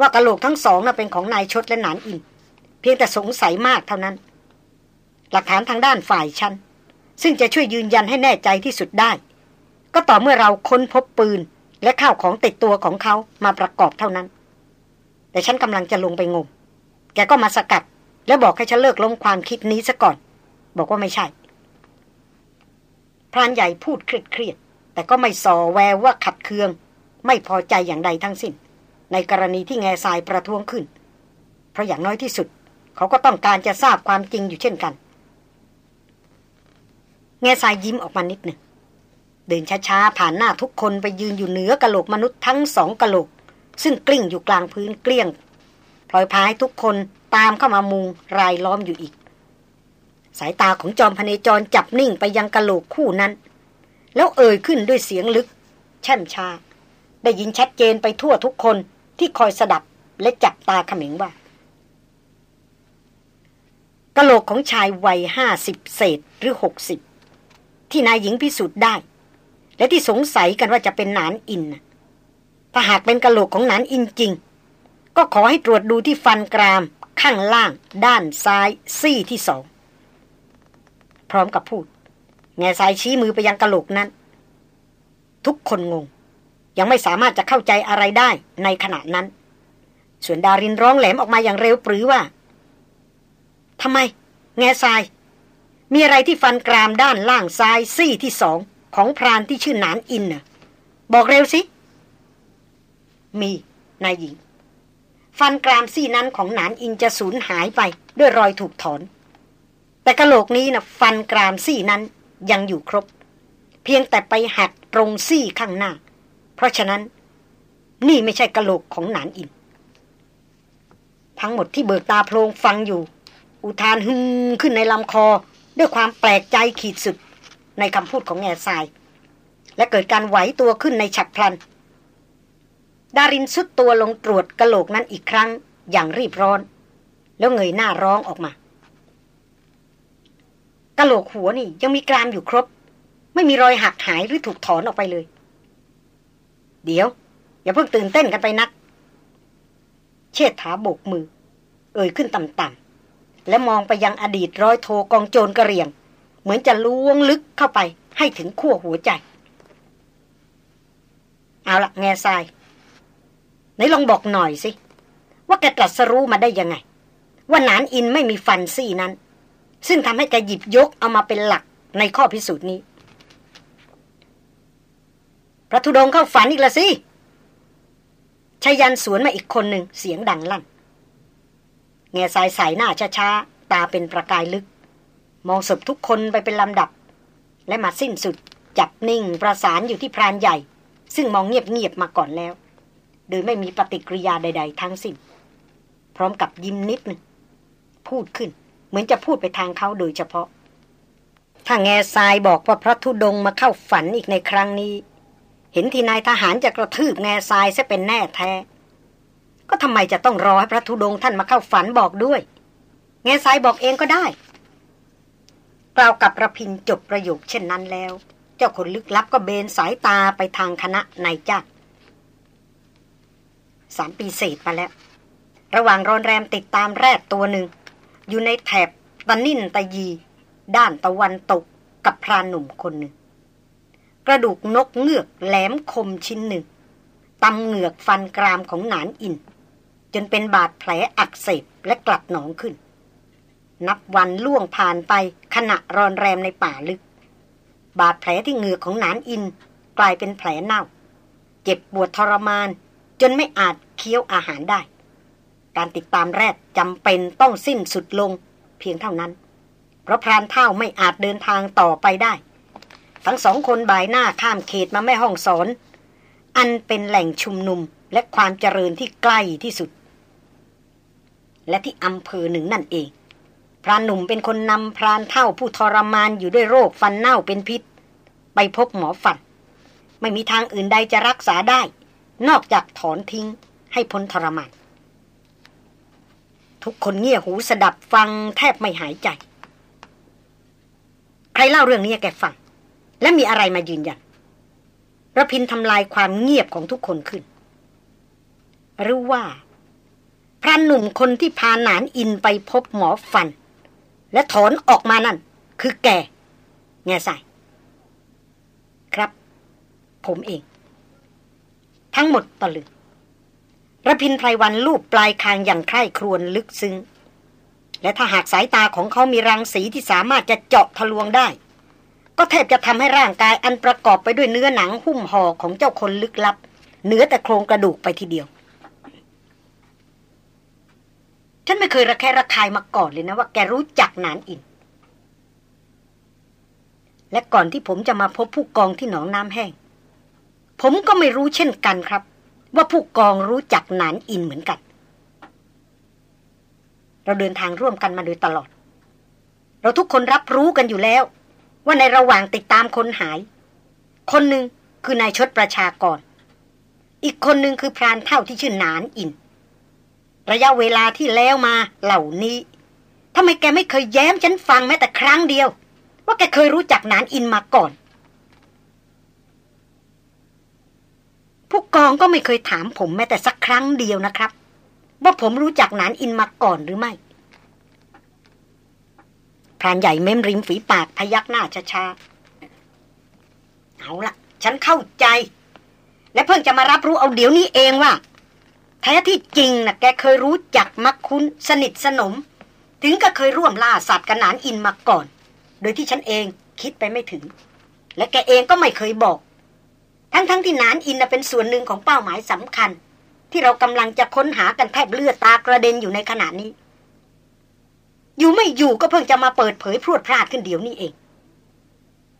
ว่ากะโหลกทั้งสองน่ะเป็นของนายชดและหนานอิน เพียงแต่สงสัยมากเท่านั้น หลักฐานทางด้านฝ่ายฉัน ซึ่งจะช่วยยืนยันให้แน่ใจที่สุดได้ ก็ต่อเมื่อเราค้นพบปืนและข้าวของติดตัวของเขามาประกอบเท่านั้น แต่ฉันกำลังจะลงไปงม แกก็มาสกัด แล้วบอกให้ฉันเลิกล้มความคิดนี้ซะก่อน บอกว่าไม่ใช่ พรานใหญ่พูดเครียด แต่ก็ไม่ส่อแววว่าขัดเคือง ไม่พอใจอย่างใดทั้งสิ้น ในกรณีที่แง่ทรายประท้วงขึ้น เพราะอย่างน้อยที่สุด เขาก็ต้องการจะทราบความจริงอยู่เช่นกัน แง่ทรายยิ้มออกมานิดหนึ่งเดินช้าๆผ่านหน้าทุกคนไปยืนอยู่เหนือกะโหลกมนุษย์ทั้งสองกะโหลก ซึ่งกลิ้งอยู่กลางพื้นเกลี้ยงพลอยพายทุกคนตามเข้ามามุงรายล้อมอยู่อีก สายตาของจอมพเนจรจับนิ่งไปยังกะโหลกคู่นั้น แล้วเอ่ยขึ้นด้วยเสียงลึก แช่มชาได้ยินชัดเจนไปทั่วทุกคนที่คอยสดับและจับตาขมิงว่ากะโหลกของชายวัยห้าสิบเศษหรือหกสิบที่นายหญิงพิสูจน์ได้ และที่สงสัยกันว่าจะเป็นนานอินถ้าหากเป็นกะโหลกของนานอินจริง ก็ขอให้ตรวจดูที่ฟันกรามข้างล่าง ด้านซ้ายซี่ที่สอง พร้อมกับพูด แง่สายชี้มือไปยังกระโหลกนั้น ทุกคนงง ยังไม่สามารถจะเข้าใจอะไรได้ในขณะนั้น ส่วนดารินร้องแหลมออกมาอย่างเร็วปรือว่าทำไม แง่ทราย มีอะไรที่ฟันกรามด้านล่างซ้ายซี่ที่สองของพรานที่ชื่อหนานอินน่ะ บอกเร็วสิ มีนายหญิง ฟันกรามซี่นั้นของหนานอินจะสูญหายไปด้วยรอยถูกถอน แต่กระโหลกนี้น่ะ ฟันกรามซี่นั้น ยังอยู่ครบ เพียงแต่ไปหักตรงซี่ข้างหน้า เพราะฉะนั้น นี่ไม่ใช่กะโหลกของหนานอิน ทั้งหมดที่เบิกตาโพลงฟังอยู่ อุทานฮึมขึ้นในลำคอ ด้วยความแปลกใจขีดสุด ในคำพูดของแง่ทราย และเกิดการไหวตัวขึ้นในฉับพลัน ดารินสุดตัวลงตรวจกระโหลกนั้นอีกครั้งอย่างรีบร้อน แล้วเงยหน้าร้องออกมา กระโหลกหัวนี่ ยังมีกรามอยู่ครบ ไม่มีรอยหักหายหรือถูกถอนออกไปเลย เดี๋ยว อย่าเพิ่งตื่นเต้นกันไปนัก เชิดถาโบกมือ เอ่ยขึ้นต่ำๆและมองไปยังอดีตร้อยโทกองโจรกระเรียง เหมือนจะล้วงลึกเข้าไปให้ถึงขั้วหัวใจ เอาละแง่ทรายไหนลองบอกหน่อยสิ ว่าแกตรัสรู้มาได้ยังไง ว่านานอินไม่มีฟันซี่นั้น ซึ่งทำให้แกหยิบยกเอามาเป็นหลักในข้อพิสูจน์นี้ พระธุดงเข้าฝันอีกละสิชายันสวนมาอีกคนหนึ่งเสียงดังลั่น แง่สายสายหน้าช้าๆ ตาเป็นประกายลึก มองศพทุกคนไปเป็นลำดับ และมาสิ้นสุดจับนิ่งประสานอยู่ที่พรานใหญ่ ซึ่งมองเงียบๆมาก่อนแล้ว โดยไม่มีปฏิกิริยาใด ๆ ทั้งสิ้น พร้อมกับยิ้มนิดนึงพูดขึ้น เหมือนจะพูดไปทางเขาโดยเฉพาะ ถ้าแง่ทรายบอกว่าพระธุดงมาเข้าฝันอีกในครั้งนี้ เห็นที่นายทหารจะกระทืบแง่ทรายซะเป็นแน่แท้ ก็ทำไมจะต้องรอให้พระธุดงท่านมาเข้าฝันบอกด้วย แง่ทรายบอกเองก็ได้ กล่าวกับระพินจบประโยคเช่นนั้นแล้ว เจ้าคนลึกลับก็เบนสายตาไปทางคณะนายจ้าสามปีเศษมาแล้ว ระหว่างรอนแรมติดตามแรดตัวหนึ่ง อยู่ในแถบตะนิ่นตะยี ด้านตะวันตกกับพรานหนุ่มคนหนึ่ง กระดูกนกเงือกแหลมคมชิ้นหนึ่งตำเหงือกฟันกรามของหนานอิน จนเป็นบาดแผลอักเสบและกลัดหนองขึ้น นับวันล่วงผ่านไปขณะรอนแรมในป่าลึก บาดแผลที่เหงือกของหนานอินกลายเป็นแผลเน่า เจ็บปวดทรมาน จนไม่อาจเคี้ยวอาหารได้ การติดตามแรดจำเป็นต้องสิ้นสุดลงเพียงเท่านั้น เพราะพรานเท่าไม่อาจเดินทางต่อไปได้ ทั้งสองคนบ่ายหน้าข้ามเขตมาแม่ห้องสอน อันเป็นแหล่งชุมนุมและความเจริญที่ใกล้ที่สุด และที่อำเภอหนึ่งนั่นเอง พรานหนุ่มเป็นคนนำพรานเท่าผู้ทรมานอยู่ด้วยโรคฟันเน่าเป็นพิษ ไปพบหมอฟัน ไม่มีทางอื่นใดจะรักษาได้ นอกจากถอนทิ้งให้พ้นทรมาน ทุกคนเงี่ยหูสดับฟังแทบไม่หายใจ ใครเล่าเรื่องนี้แกฟัง และมีอะไรมายืนยันระพินทำลายความเงียบของทุกคนขึ้น หรือว่า พระหนุ่มคนที่พาหนานอินไปพบหมอฟัน และถอนออกมานั่น คือแกแง่ใส่ครับ ผมเอง ทั้งหมดตะลึง ระพินไพรวันลูบปลายคางอย่างใคร่ครวญลึกซึ้ง และถ้าหากสายตาของเขามีรังสีที่สามารถจะเจาะทะลวงได้ ก็แทบจะทำให้ร่างกายอันประกอบไปด้วยเนื้อหนังหุ้มห่อของเจ้าคนลึกลับเนื้อแต่โครงกระดูกไปทีเดียว ฉันไม่เคยระแคะระคายมาก่อนเลยนะว่าแกรู้จักนานอิน และก่อนที่ผมจะมาพบผู้กองที่หนองน้ำแห้ง ผมก็ไม่รู้เช่นกันครับ ว่าผู้กองรู้จักนานอินเหมือนกัน เราเดินทางร่วมกันมาโดยตลอด เราทุกคนรับรู้กันอยู่แล้ว ว่าในระหว่างติดตามคนหาย คนหนึ่งคือนายชดประชากร อีกคนหนึ่งคือพรานเท่าที่ชื่อนานอิน ระยะเวลาที่แล้วมาเหล่านี้ทำไมแกไม่เคยแย้มฉันฟังแม้แต่ครั้งเดียว ว่าแกเคยรู้จักนานอินมาก่อนผู้ก องก็ไม่เคยถามผมแม้แต่สักครั้งเดียวนะครับ ว่าผมรู้จักนานอินมาก่อนหรือไม่พรานใหญ่เม้มริมฝีปากพยักหน้าช้าๆเอาละฉันเข้าใจ และเพิ่งจะมารับรู้เอาเดี๋ยวนี้เองว่าแท้ที่จริงนะ่ะแกเคยรู้จักมักคุ้นสนิทสนม ถึงก็เคยร่วมล่าสัตว์กับนานอินมาก่อน โดยที่ฉันเองคิดไปไม่ถึง และแกเองก็ไม่เคยบอก ทั้งๆทที่นานอินเป็นส่วนหนึ่งของเป้าหมายสำคัญ ที่เรากำลังจะค้นหากันแทบเลือดตากระเด็นอยู่ในขณะนี้ อยู่ไม่อยู่ก็เพิ่งจะมาเปิดเผยพรวดพลาดขึ้นเดี๋ยวนี้เอง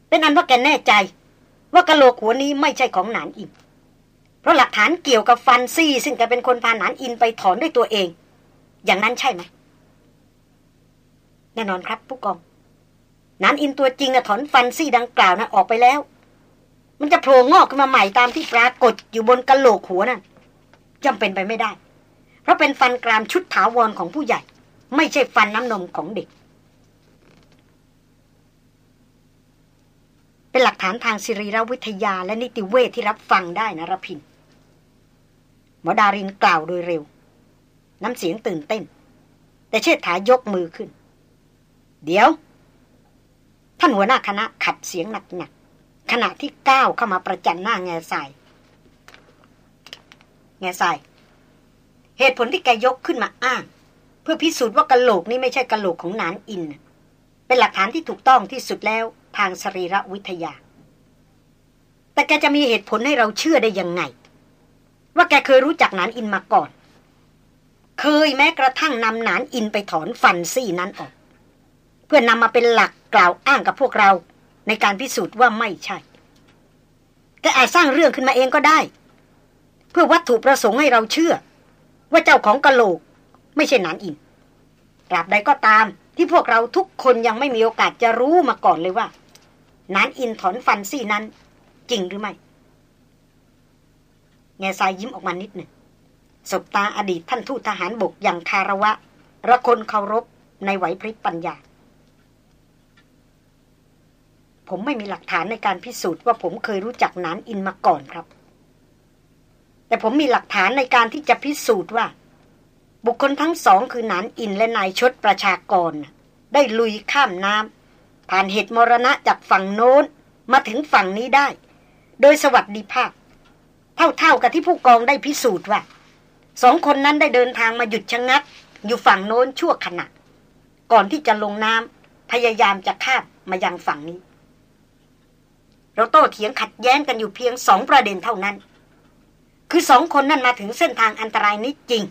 เป็นอันว่าแกแน่ใจ ว่ากะโหลกหัวนี้ไม่ใช่ของนานอิน เพราะหลักฐานเกี่ยวกับฟันซี่ซึ่งแกเป็นคนพานานอินไปถอนด้วยตัวเอง อย่างนั้นใช่ไหมแน่นอนครับผู้กองนานอินตัวจริงอะถอนฟันซี่ดังกล่าวนะออกไปแล้ว มันจะโผล่งอกขึ้นมาใหม่ตามที่ปรากฏอยู่บนกะโหลกหัวนั่นจำเป็นไปไม่ได้ เพราะเป็นฟันกรามชุดถาวรของผู้ใหญ่ ไม่ใช่ฟันน้ำนมของเด็ก เป็นหลักฐานทางศิริรวิทยาและนิติเวทที่รับฟังได้นะรพินหมอดารินกล่าวโดยเร็ว น้ำเสียงตื่นเต้น แต่เชิดถายกมือขึ้น เดี๋ยว ท่านหัวหน้าคณะขัดเสียงหนัก ขณะที่ก้าวเข้ามาประจันหน้าแง่ทรายแง่ทรายเหตุผลที่แกยกขึ้นมาอ้าง เพื่อพิสูจน์ว่ากะโหลกนี้ไม่ใช่กะโหลกของนานอิน เป็นหลักฐานที่ถูกต้องที่สุดแล้วทางสรีรวิทยา แต่แกจะมีเหตุผลให้เราเชื่อได้ยังไง ว่าแกเคยรู้จักนานอินมาก่อน เคยแม้กระทั่งนำนานอินไปถอนฟันซี่นั้นออก เพื่อนำมาเป็นหลักกล่าวอ้างกับพวกเรา ในการพิสูจน์ว่าไม่ใช่แก็อาจสร้างเรื่องขึ้นมาเองก็ได้ เพื่อวัตถุประสงค์ให้เราเชื่อ ว่าเจ้าของกะโหลก ไม่ใช่นานอินตราบใดก็ตามที่พวกเราทุกคนยังไม่มีโอกาสจะรู้มาก่อนเลยว่านานอินถอนฟันซี่นั้น จริงหรือไม่แง่ทรายยิ้มออกมานิดหนึ่งสบตาอดีตท่านทูตทหารบกอย่างคาระวะ ระคนเคารพในไหวพริบปัญญา ผมไม่มีหลักฐานในการพิสูจน์ว่าผมเคยรู้จักนานอินมาก่อนครับ แต่ผมมีหลักฐานในการที่จะพิสูจน์ว่า บุคคลทั้งสองคือนานอินและนายชดประชากร ได้ลุยข้ามน้ำผ่านเหตุมรณะจากฝั่งโน้นมาถึงฝั่งนี้ได้ โดยสวัสดิภาพ เท่าๆกับที่ผู้กองได้พิสูจน์ว่าสองคนนั้นได้เดินทางมาหยุดชะงัก อยู่ฝั่งโน้นชั่วขณะ ก่อนที่จะลงน้ำพยายามจะข้ามมายังฝั่งนี้ เราโต้เถียงขัดแย้งกันอยู่เพียงสองประเด็นเท่านั้น คือสองคนนั้นมาถึงเส้นทางอันตรายนี้จริง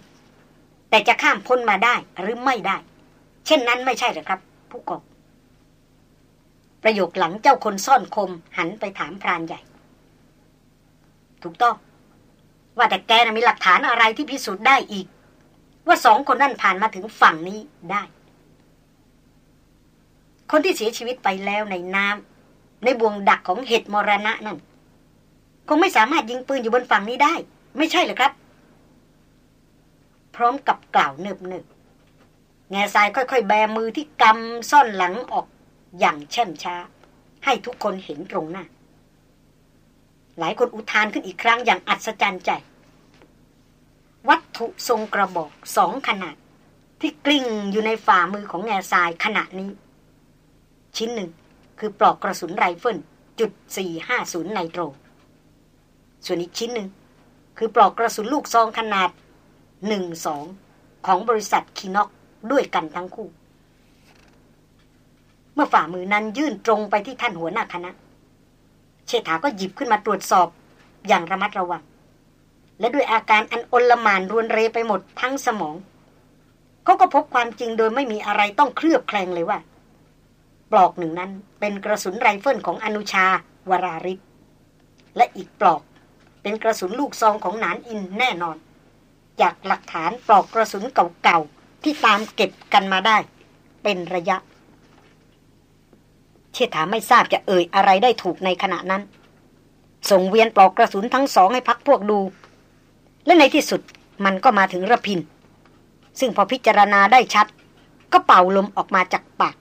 แต่จะข้ามพ้นมาได้หรือไม่ได้ เช่นนั้นไม่ใช่หรือครับ ผู้กองประโยคหลังเจ้าคนซ่อนคมหันไปถามพรานใหญ่ ถูกต้อง ว่าแต่แกนะมีหลักฐานอะไรที่พิสูจน์ได้อีก ว่าสองคนนั่นผ่านมาถึงฝั่งนี้ได้ คนที่เสียชีวิตไปแล้วในน้ำ ในบ่วงดักของเห็ดมรณะนั่นคงไม่สามารถยิงปืนอยู่บนฝั่งนี้ได้ ไม่ใช่หรือครับ พร้อมกับกล่าวเนิบเนิบแง่ทรายค่อย ๆ แบมือที่กำซ่อนหลังออกอย่างแช่มช้า ให้ทุกคนเห็นตรงหน้า หลายคนอุทานขึ้นอีกครั้งอย่างอัศจรรย์ใจ วัตถุทรงกระบอกสองขนาด ที่กลิ้งอยู่ในฝ่ามือของแง่ทรายขณะนี้ ชิ้นหนึ่ง คือปลอกกระสุนไรเฟิลจุดสี่ห้าศูนย์ Nitro ส่วนอีกชิ้นหนึ่ง คือปลอกกระสุนลูกซองขนาดหนึ่งสองของบริษัท Kynochด้วยกันทั้งคู่ เมื่อฝ่ามือนั้นยื่นตรงไปที่ท่านหัวหน้าคณะ เชษฐาก็หยิบขึ้นมาตรวจสอบอย่างระมัดระวัง และด้วยอาการอันอลหม่านรวนเรไปหมดทั้งสมอง เขาก็พบความจริงโดยไม่มีอะไรต้องเคลือบแคลงเลยว่า ปลอกหนึ่งนั้นเป็นกระสุนไรเฟิลของอนุชาวราฤทธิ์และอีกปลอกเป็นกระสุนลูกซองของนานอินแน่นอน จากหลักฐานปลอกกระสุนเก่าๆ ที่ตามเก็บกันมาได้ เป็นระยะ เชษฐาไม่ทราบจะเอ่ยอะไรได้ถูกในขณะนั้น ส่งเวียนปลอกกระสุนทั้งสองให้พักพวกดู และในที่สุดมันก็มาถึงระพิน ซึ่งพอพิจารณาได้ชัด ก็เป่าลมออกมาจากปาก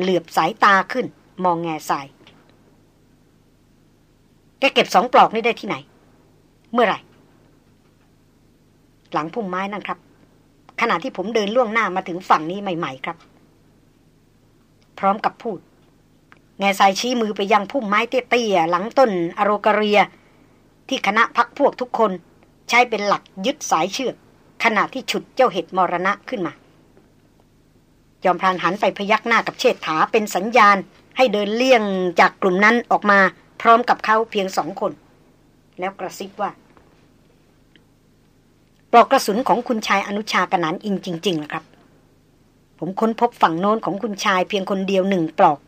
เหลือบสายตาขึ้น มองแง่ทรายแกเก็บสองปลอกนี้ได้ที่ไหน เมื่อไหร่ หลังพุ่มไม้นั่นครับ ขณะที่ผมเดินล่วงหน้ามาถึงฝั่งนี้ใหม่ ๆ ครับ พร้อมกับพูด แง่สายชี้มือไปยังพุ่มไม้เตี้ยๆหลังต้นอโรกเรีย ที่คณะพักพวกทุกคน ใช้เป็นหลักยึดสายเชือกขณะที่ฉุดเจ้าเห็ดมรณะขึ้นมา ยอมพรานหันไปพยักหน้ากับเชษฐาเป็นสัญญาณ ให้เดินเลี่ยงจากกลุ่มนั้นออกมาพร้อมกับเขาเพียงสองคน แล้วกระซิบว่าปลอกกระสุนของคุณชายอนุชากนันอินจริงๆนะครับ ผมค้นพบฝั่งโน้นของคุณชายเพียงคนเดียวหนึ่งปลอก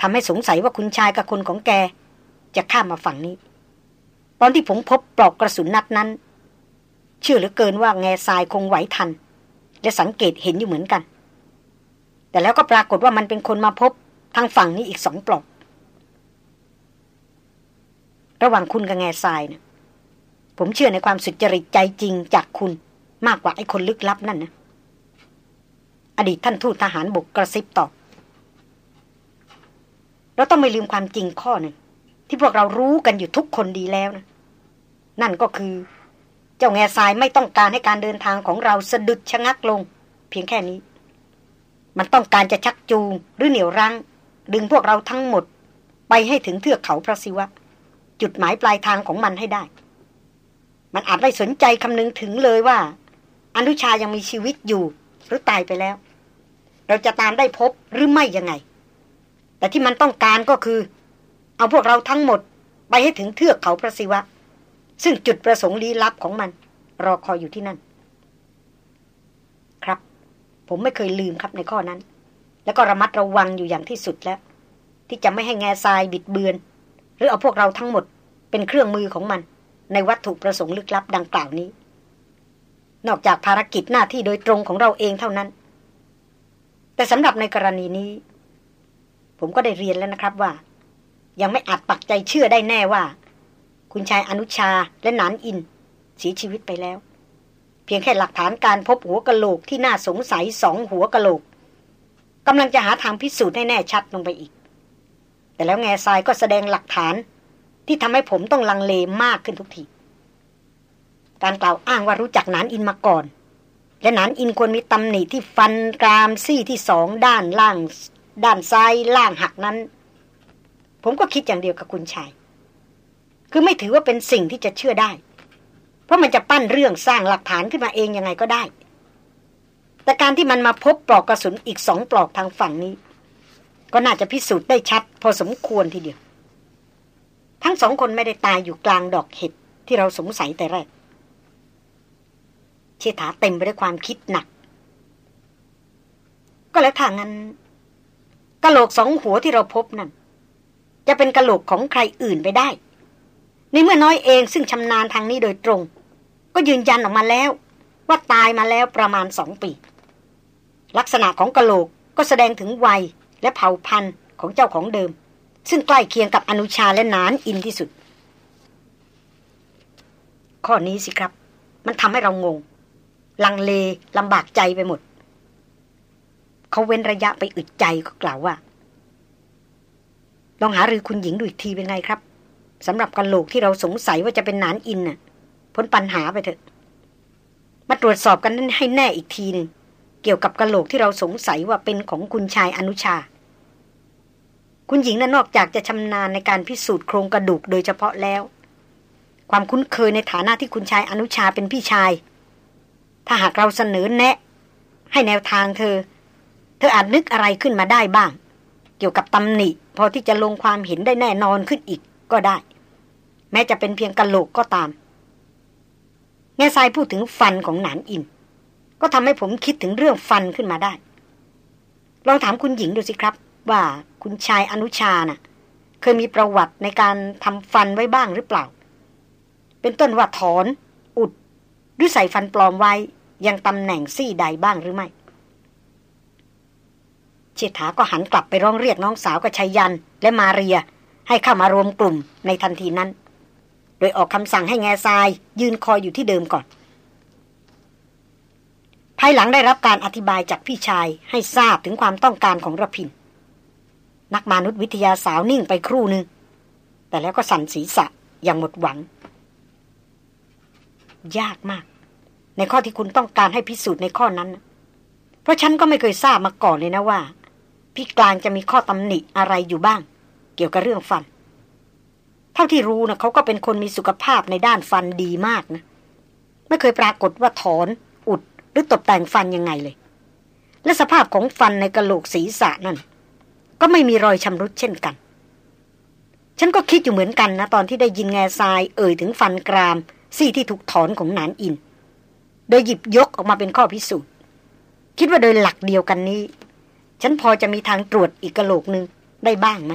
ทำให้สงสัยว่าคุณชายกับคนของแก จะข้ามมาฝั่งนี้ ตอนที่ผมพบปลอกกระสุนนัดนั้น เชื่อเหลือเกินว่าแง่ทรายคงไหวทัน และสังเกตเห็นอยู่เหมือนกัน แต่แล้วก็ปรากฏว่ามันเป็นคนมาพบทางฝั่งนี้อีกสองปลอกระหว่างคุณกับแง่ทรายนะผมเชื่อในความสุจริตใจจริงจากคุณมากกว่าไอ้คนลึกลับนั่นนะอดีตท่านทูตทหารบกกระซิบตอบเราต้องไม่ลืมความจริงข้อหนึ่งที่พวกเรารู้กันอยู่ทุกคนดีแล้วนะนั่นก็คือ เจ้าแง่ทรายไม่ต้องการให้การเดินทางของเราสะดุดชะงักลง เพียงแค่นี้ มันต้องการจะชักจูงหรือเหนี่ยวรั้ง ดึงพวกเราทั้งหมด ไปให้ถึงเทือกเขาพระศิวะ จุดหมายปลายทางของมันให้ได้ มันอาจไม่สนใจคำนึงถึงเลยว่า อนุชายังมีชีวิตอยู่ หรือตายไปแล้ว เราจะตามได้พบหรือไม่ยังไง แต่ที่มันต้องการก็คือ เอาพวกเราทั้งหมด ไปให้ถึงเทือกเขาพระศิวะ ซึ่งจุดประสงค์ลี้ลับของมัน รอคอยอยู่ที่นั่น ผมไม่เคยลืมครับในข้อนั้น แล้วก็ระมัดระวังอยู่อย่างที่สุดแล้ว ที่จะไม่ให้แง่ทรายบิดเบือน หรือเอาพวกเราทั้งหมดเป็นเครื่องมือของมัน ในวัตถุประสงค์ลึกลับดังกล่าวนี้ นอกจากภารกิจหน้าที่โดยตรงของเราเองเท่านั้น แต่สำหรับในกรณีนี้ ผมก็ได้เรียนแล้วนะครับว่า ยังไม่อาจปักใจเชื่อได้แน่ว่า คุณชายอนุชาและนานอินเสียชีวิตไปแล้ว เพียงแค่หลักฐานการพบหัวกะโหลกที่น่าสงสัยสองหัวกะโหลกกำลังจะหาทางพิสูจน์ให้แน่ชัดลงไปอีก แต่แล้วแง่ทรายก็แสดงหลักฐานที่ทำให้ผมต้องลังเลมากขึ้นทุกที การกล่าวอ้างว่ารู้จักนานอินมาก่อน และนานอินควรมีตำหนิที่ฟันกรามซี่ที่สองด้านล่าง ด้านซ้ายล่างหักนั้น ผมก็คิดอย่างเดียวกับคุณชาย คือไม่ถือว่าเป็นสิ่งที่จะเชื่อได้ เพราะมันจะปั้นเรื่องสร้างหลักฐานขึ้นมาเองยังไงก็ได้ แต่การที่มันมาพบปลอกกระสุนอีกสองปลอกทางฝั่งนี้ ก็น่าจะพิสูจน์ได้ชัด พอสมควรทีเดียว ทั้งสองคนไม่ได้ตายอยู่กลางดอกเห็ดที่เราสงสัยแต่แรก เชษฐาเต็มไปด้วยความคิดหนัก ก็แล้วทางนั้นกะโหลกสองหัวที่เราพบนั่นจะเป็นกะโหลกของใครอื่นไปได้ ในเมื่อน้อยเองซึ่งชำนาญทางนี้โดยตรง ก็ยืนยันออกมาแล้ว ว่าตายมาแล้วประมาณสองปี ลักษณะของกะโหลกก็แสดงถึงวัยและเผ่าพันธุ์ของเจ้าของเดิม ซึ่งใกล้เคียงกับอนุชาและนานอินที่สุด ข้อนี้สิครับ มันทำให้เรางง ลังเลลำบากใจไปหมด เขาเว้นระยะไปอึดใจก็กล่าวว่า ลองหารือคุณหญิงดูอีกทีเป็นไงครับสำหรับกะโหลกที่เราสงสัยว่าจะเป็นนานอินน่ะ พ้นปัญหาไปเถอะ มาตรวจสอบกันนั้นให้แน่อีกทีหนึ่งเกี่ยวกับกระโหลกที่เราสงสัยว่าเป็นของคุณชายอนุชา คุณหญิงนั้นนอกจากจะชำนาญในการพิสูจน์โครงกระดูกโดยเฉพาะแล้ว ความคุ้นเคยในฐานะที่คุณชายอนุชาเป็นพี่ชาย ถ้าหากเราเสนอแนะ ให้แนวทางเธอ เธออาจนึกอะไรขึ้นมาได้บ้าง เกี่ยวกับตำหนิ พอที่จะลงความเห็นได้แน่นอนขึ้นอีกก็ได้ แม้จะเป็นเพียงกระโหลกก็ตาม แง่ทรายพูดถึงฟันของหนานอิน ก็ทำให้ผมคิดถึงเรื่องฟันขึ้นมาได้ ลองถามคุณหญิงดูสิครับ ว่าคุณชายอนุชานะ่ะ เคยมีประวัติในการทำฟันไว้บ้างหรือเปล่า เป็นต้นว่าถอน อุด หรือใส่ฟันปลอมไว้ ยังตำแหน่งซี่ใดบ้างหรือไม่ เชษฐาก็หันกลับไปร้องเรียกน้องสาวกับชัยยันและมาเรียให้เข้ามารวมกลุ่มในทันทีนั้น โดยออกคำสั่งให้แง่ทราย ยืนคอยอยู่ที่เดิมก่อน ภายหลังได้รับการอธิบายจากพี่ชายให้ทราบถึงความต้องการของระพิน นักมนุษยวิทยาสาวนิ่งไปครู่หนึ่ง แต่แล้วก็สั่นศีรษะอย่างหมดหวัง ยากมาก ในข้อที่คุณต้องการให้พิสูจน์ในข้อนั้น เพราะฉันก็ไม่เคยทราบมาก่อนเลยนะว่า พี่กลางจะมีข้อตำหนิอะไรอยู่บ้าง เกี่ยวกับเรื่องฟัน เท่าที่รู้นะเขาก็เป็นคนมีสุขภาพในด้านฟันดีมากนะ ไม่เคยปรากฏว่าถอน อุด หรือตกแต่งฟันยังไงเลย และสภาพของฟันในกระโหลกศีรษะนั่น ก็ไม่มีรอยชำรุดเช่นกัน ฉันก็คิดอยู่เหมือนกันนะ ตอนที่ได้ยินแง่ทรายเอ่ยถึงฟันกราม ซี่ที่ถูกถอนของนานอิน โดยหยิบยกออกมาเป็นข้อพิสูจน์ คิดว่าโดยหลักเดียวกันนี้ ฉันพอจะมีทางตรวจอีกกระโหลกหนึ่งได้บ้างไหม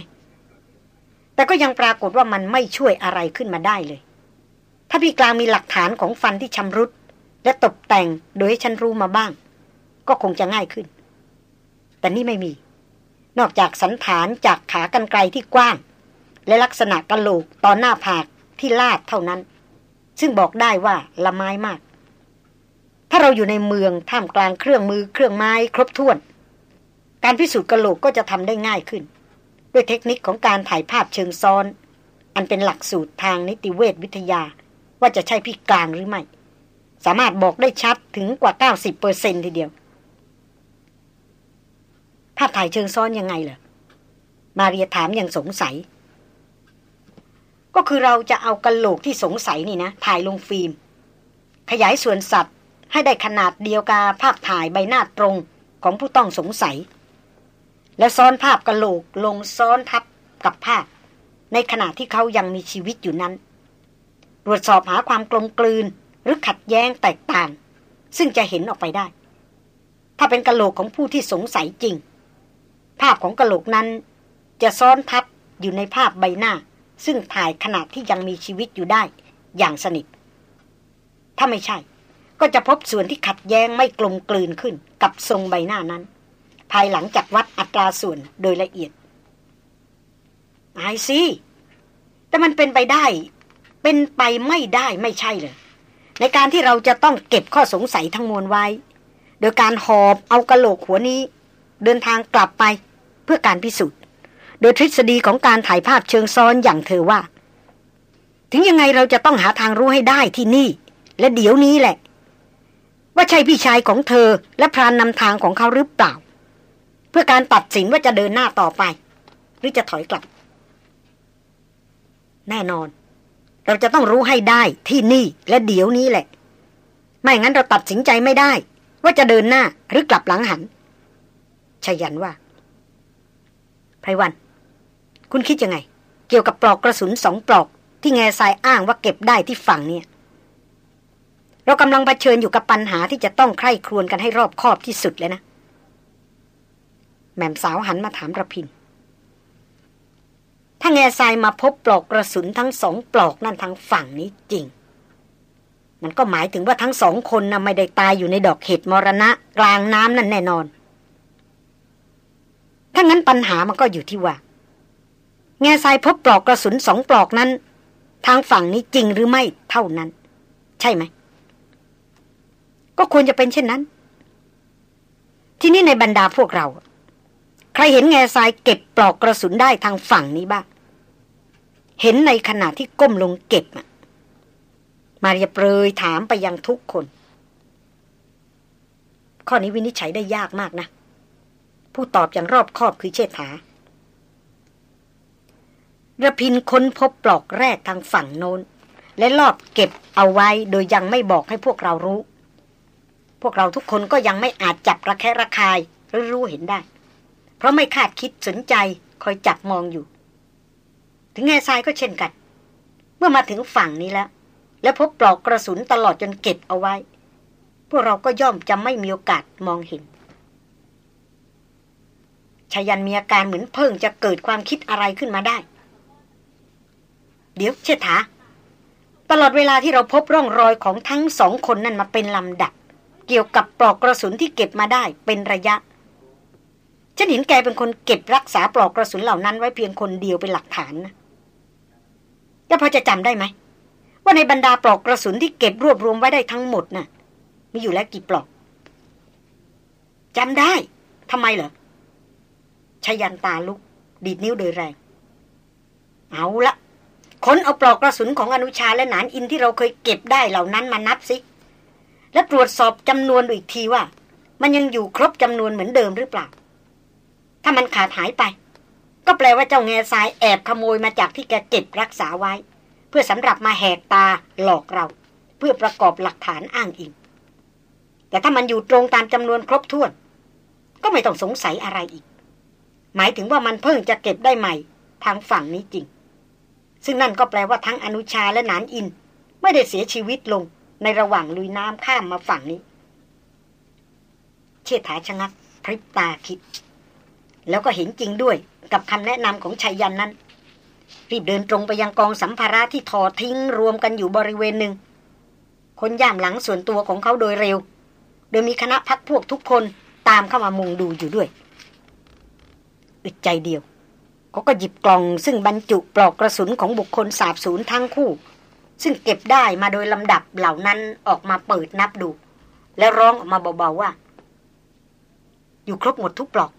แต่ก็ยังปรากฏว่ามันไม่ช่วยอะไรขึ้นมาได้เลย ถ้าพี่กลางมีหลักฐานของฟันที่ชำรุด และตกแต่งโดยให้ฉันรู้มาบ้าง ก็คงจะง่ายขึ้น แต่นี่ไม่มี นอกจากสันฐานจากขากันไกลที่กว้าง และลักษณะกระโหลกตอนหน้าผากที่ลาดเท่านั้น ซึ่งบอกได้ว่าละไม้มาก ถ้าเราอยู่ในเมืองท่ามกลางเครื่องมือเครื่องไม้ครบถ้วน การพิสูจน์กระโหลกก็จะทำได้ง่ายขึ้น ด้วยเทคนิคของการถ่ายภาพเชิงซ้อน อันเป็นหลักสูตรทางนิติเวชวิทยา ว่าจะใช่พี่กลางหรือไม่ สามารถบอกได้ชัดถึงกว่า 90%เปอร์เซนทีเดียว ภาพถ่ายเชิงซ้อนยังไงเหรอมาเรียถามอย่างสงสัย ก็คือเราจะเอากระโหลกที่สงสัยนี่นะ ถ่ายลงฟิล์ม ขยายส่วนสัตว์ให้ได้ขนาดเดียวกับภาพถ่ายใบหน้าตรงของผู้ต้องสงสัย แล้วซ้อนภาพกระโหลกลงซ้อนทับกับภาพ ในขณะที่เขายังมีชีวิตอยู่นั้น ตรวจสอบหาความกลมกลืนหรือขัดแย้งแตกต่าง ซึ่งจะเห็นออกไปได้ ถ้าเป็นกระโหลกของผู้ที่สงสัยจริง ภาพของกระโหลกนั้น จะซ้อนทับอยู่ในภาพใบหน้า ซึ่งถ่ายขณะที่ยังมีชีวิตอยู่ได้ อย่างสนิท ถ้าไม่ใช่ ก็จะพบส่วนที่ขัดแย้งไม่กลมกลืนขึ้นกับทรงใบหน้านั้น ภายหลังจากวัดอัตราส่วนโดยละเอียดไอซีแต่มันเป็นไปได้ เป็นไปไม่ได้ไม่ใช่เลย ในการที่เราจะต้องเก็บข้อสงสัยทั้งมวลไว้ โดยการหอบเอากระโหลกหัวนี้ เดินทางกลับไปเพื่อการพิสูจน์ โดยทฤษฎีของการถ่ายภาพเชิงซ้อนอย่างเธอว่า ถึงยังไงเราจะต้องหาทางรู้ให้ได้ที่นี่ และเดี๋ยวนี้แหละ ว่าใช่พี่ชายของเธอและพรานนำทางของเขาหรือเปล่า เพื่อการตัดสินว่าจะเดินหน้าต่อไป หรือจะถอยกลับ แน่นอน เราจะต้องรู้ให้ได้ที่นี่และเดี๋ยวนี้แหละ ไม่งั้นเราตัดสินใจไม่ได้ ว่าจะเดินหน้าหรือกลับหลังหันชยันว่าไพรวัน คุณคิดยังไง เกี่ยวกับปลอกกระสุนสองปลอก ที่แง่ทรายอ้างว่าเก็บได้ที่ฝั่งเนี่ย เรากำลังเผชิญอยู่กับปัญหาที่จะต้องใคร่ครวญกันให้รอบคอบที่สุดเลยนะ แม่มสาวหันมาถามระพิน ถ้าแง่ทรายมาพบปลอกกระสุนทั้งสองปลอกนั่นทางฝั่งนี้จริง มันก็หมายถึงว่าทั้งสองคนนะ่ะไม่ได้ตายอยู่ในดอกเห็ดมรณะ กลางน้ำนั่นแน่นอน ถ้างั้นปัญหามันก็อยู่ที่ว่า แง่ทรายพบปลอกกระสุนสองปลอกนั้น ทางฝั่งนี้จริงหรือไม่เท่านั้น ใช่ไหม ก็ควรจะเป็นเช่นนั้น ที่นี่ในบรรดาพวกเรา ใครเห็นแง่ทรายเก็บปลอกกระสุนได้ทางฝั่งนี้บ้าง เห็นในขณะที่ก้มลงเก็บมาเรียเปรยถามไปยังทุกคน ข้อนี้วินิจฉัยได้ยากมากนะ ผู้ตอบอย่างรอบคอบคือเชษฐาระพินค้นพบปลอกแรกทางฝั่งโน้น และลอบเก็บเอาไว้โดยยังไม่บอกให้พวกเรารู้ พวกเราทุกคนก็ยังไม่อาจจับระแคะระคายหรือรู้เห็นได้ เพราะไม่คาดคิดสนใจคอยจับมองอยู่ ถึงแง่ทรายก็เช่นกัน เมื่อมาถึงฝั่งนี้แล้ว และพบปลอกกระสุนตลอดจนเก็บเอาไว้ พวกเราก็ย่อมจะไม่มีโอกาสมองเห็นชายันมีอาการเหมือนเพิ่งจะเกิดความคิดอะไรขึ้นมาได้ เดี๋ยวเชษฐา ตลอดเวลาที่เราพบร่องรอยของทั้งสองคนนั่นมาเป็นลำดับ เกี่ยวกับปลอกกระสุนที่เก็บมาได้เป็นระยะ ฉันเห็นแกเป็นคนเก็บรักษาปลอกกระสุนเหล่านั้นไว้เพียงคนเดียวเป็นหลักฐานนะแล้วพอจะจำได้ไหม ว่าในบรรดาปลอกกระสุนที่เก็บรวบรวมไว้ได้ทั้งหมดนะ่ะ มีอยู่แล้วกี่ปลอกจำได้ทำไมเหรอชยันตาลุก ดีดนิ้วโดยแรง เอาละค้นเอาปลอกกระสุนของอนุชาและหนานอินที่เราเคยเก็บได้เหล่านั้นมานับสิ และตรวจสอบจำนวนดูอีกทีว่า มันยังอยู่ครบจำนวนเหมือนเดิมหรือเปล่า ถ้ามันขาดหายไป ก็แปลว่าเจ้าแง่ทรายแอบขโมยมาจากที่แกเก็บรักษาไว้ เพื่อสำหรับมาแหกตาหลอกเรา เพื่อประกอบหลักฐานอ้างอิง แต่ถ้ามันอยู่ตรงตามจำนวนครบถ้วน ก็ไม่ต้องสงสัยอะไรอีก หมายถึงว่ามันเพิ่งจะเก็บได้ใหม่ ทางฝั่งนี้จริง ซึ่งนั่นก็แปลว่าทั้งอนุชาและนานอิน ไม่ได้เสียชีวิตลงในระหว่างลุยน้ำข้ามมาฝั่งนี้ เชิดถาชะงักพริบตาคิด แล้วก็เห็นจริงด้วยกับคำแนะนำของชัยยันนั้น รีบเดินตรงไปยังกองสัมภาระที่ถอทิ้งรวมกันอยู่บริเวณหนึ่ง คนย่ามหลังส่วนตัวของเขาโดยเร็ว โดยมีคณะพักพวกทุกคนตามเข้ามามุงดูอยู่ด้วย อึดใจเดียวเขาก็หยิบกล่องซึ่งบรรจุปลอกกระสุนของบุคคลสาบสูญทั้งคู่ ซึ่งเก็บได้มาโดยลำดับเหล่านั้นออกมาเปิดนับดู แล้วร้องออกมาเบาๆว่า อยู่ครบหมดทุกปลอก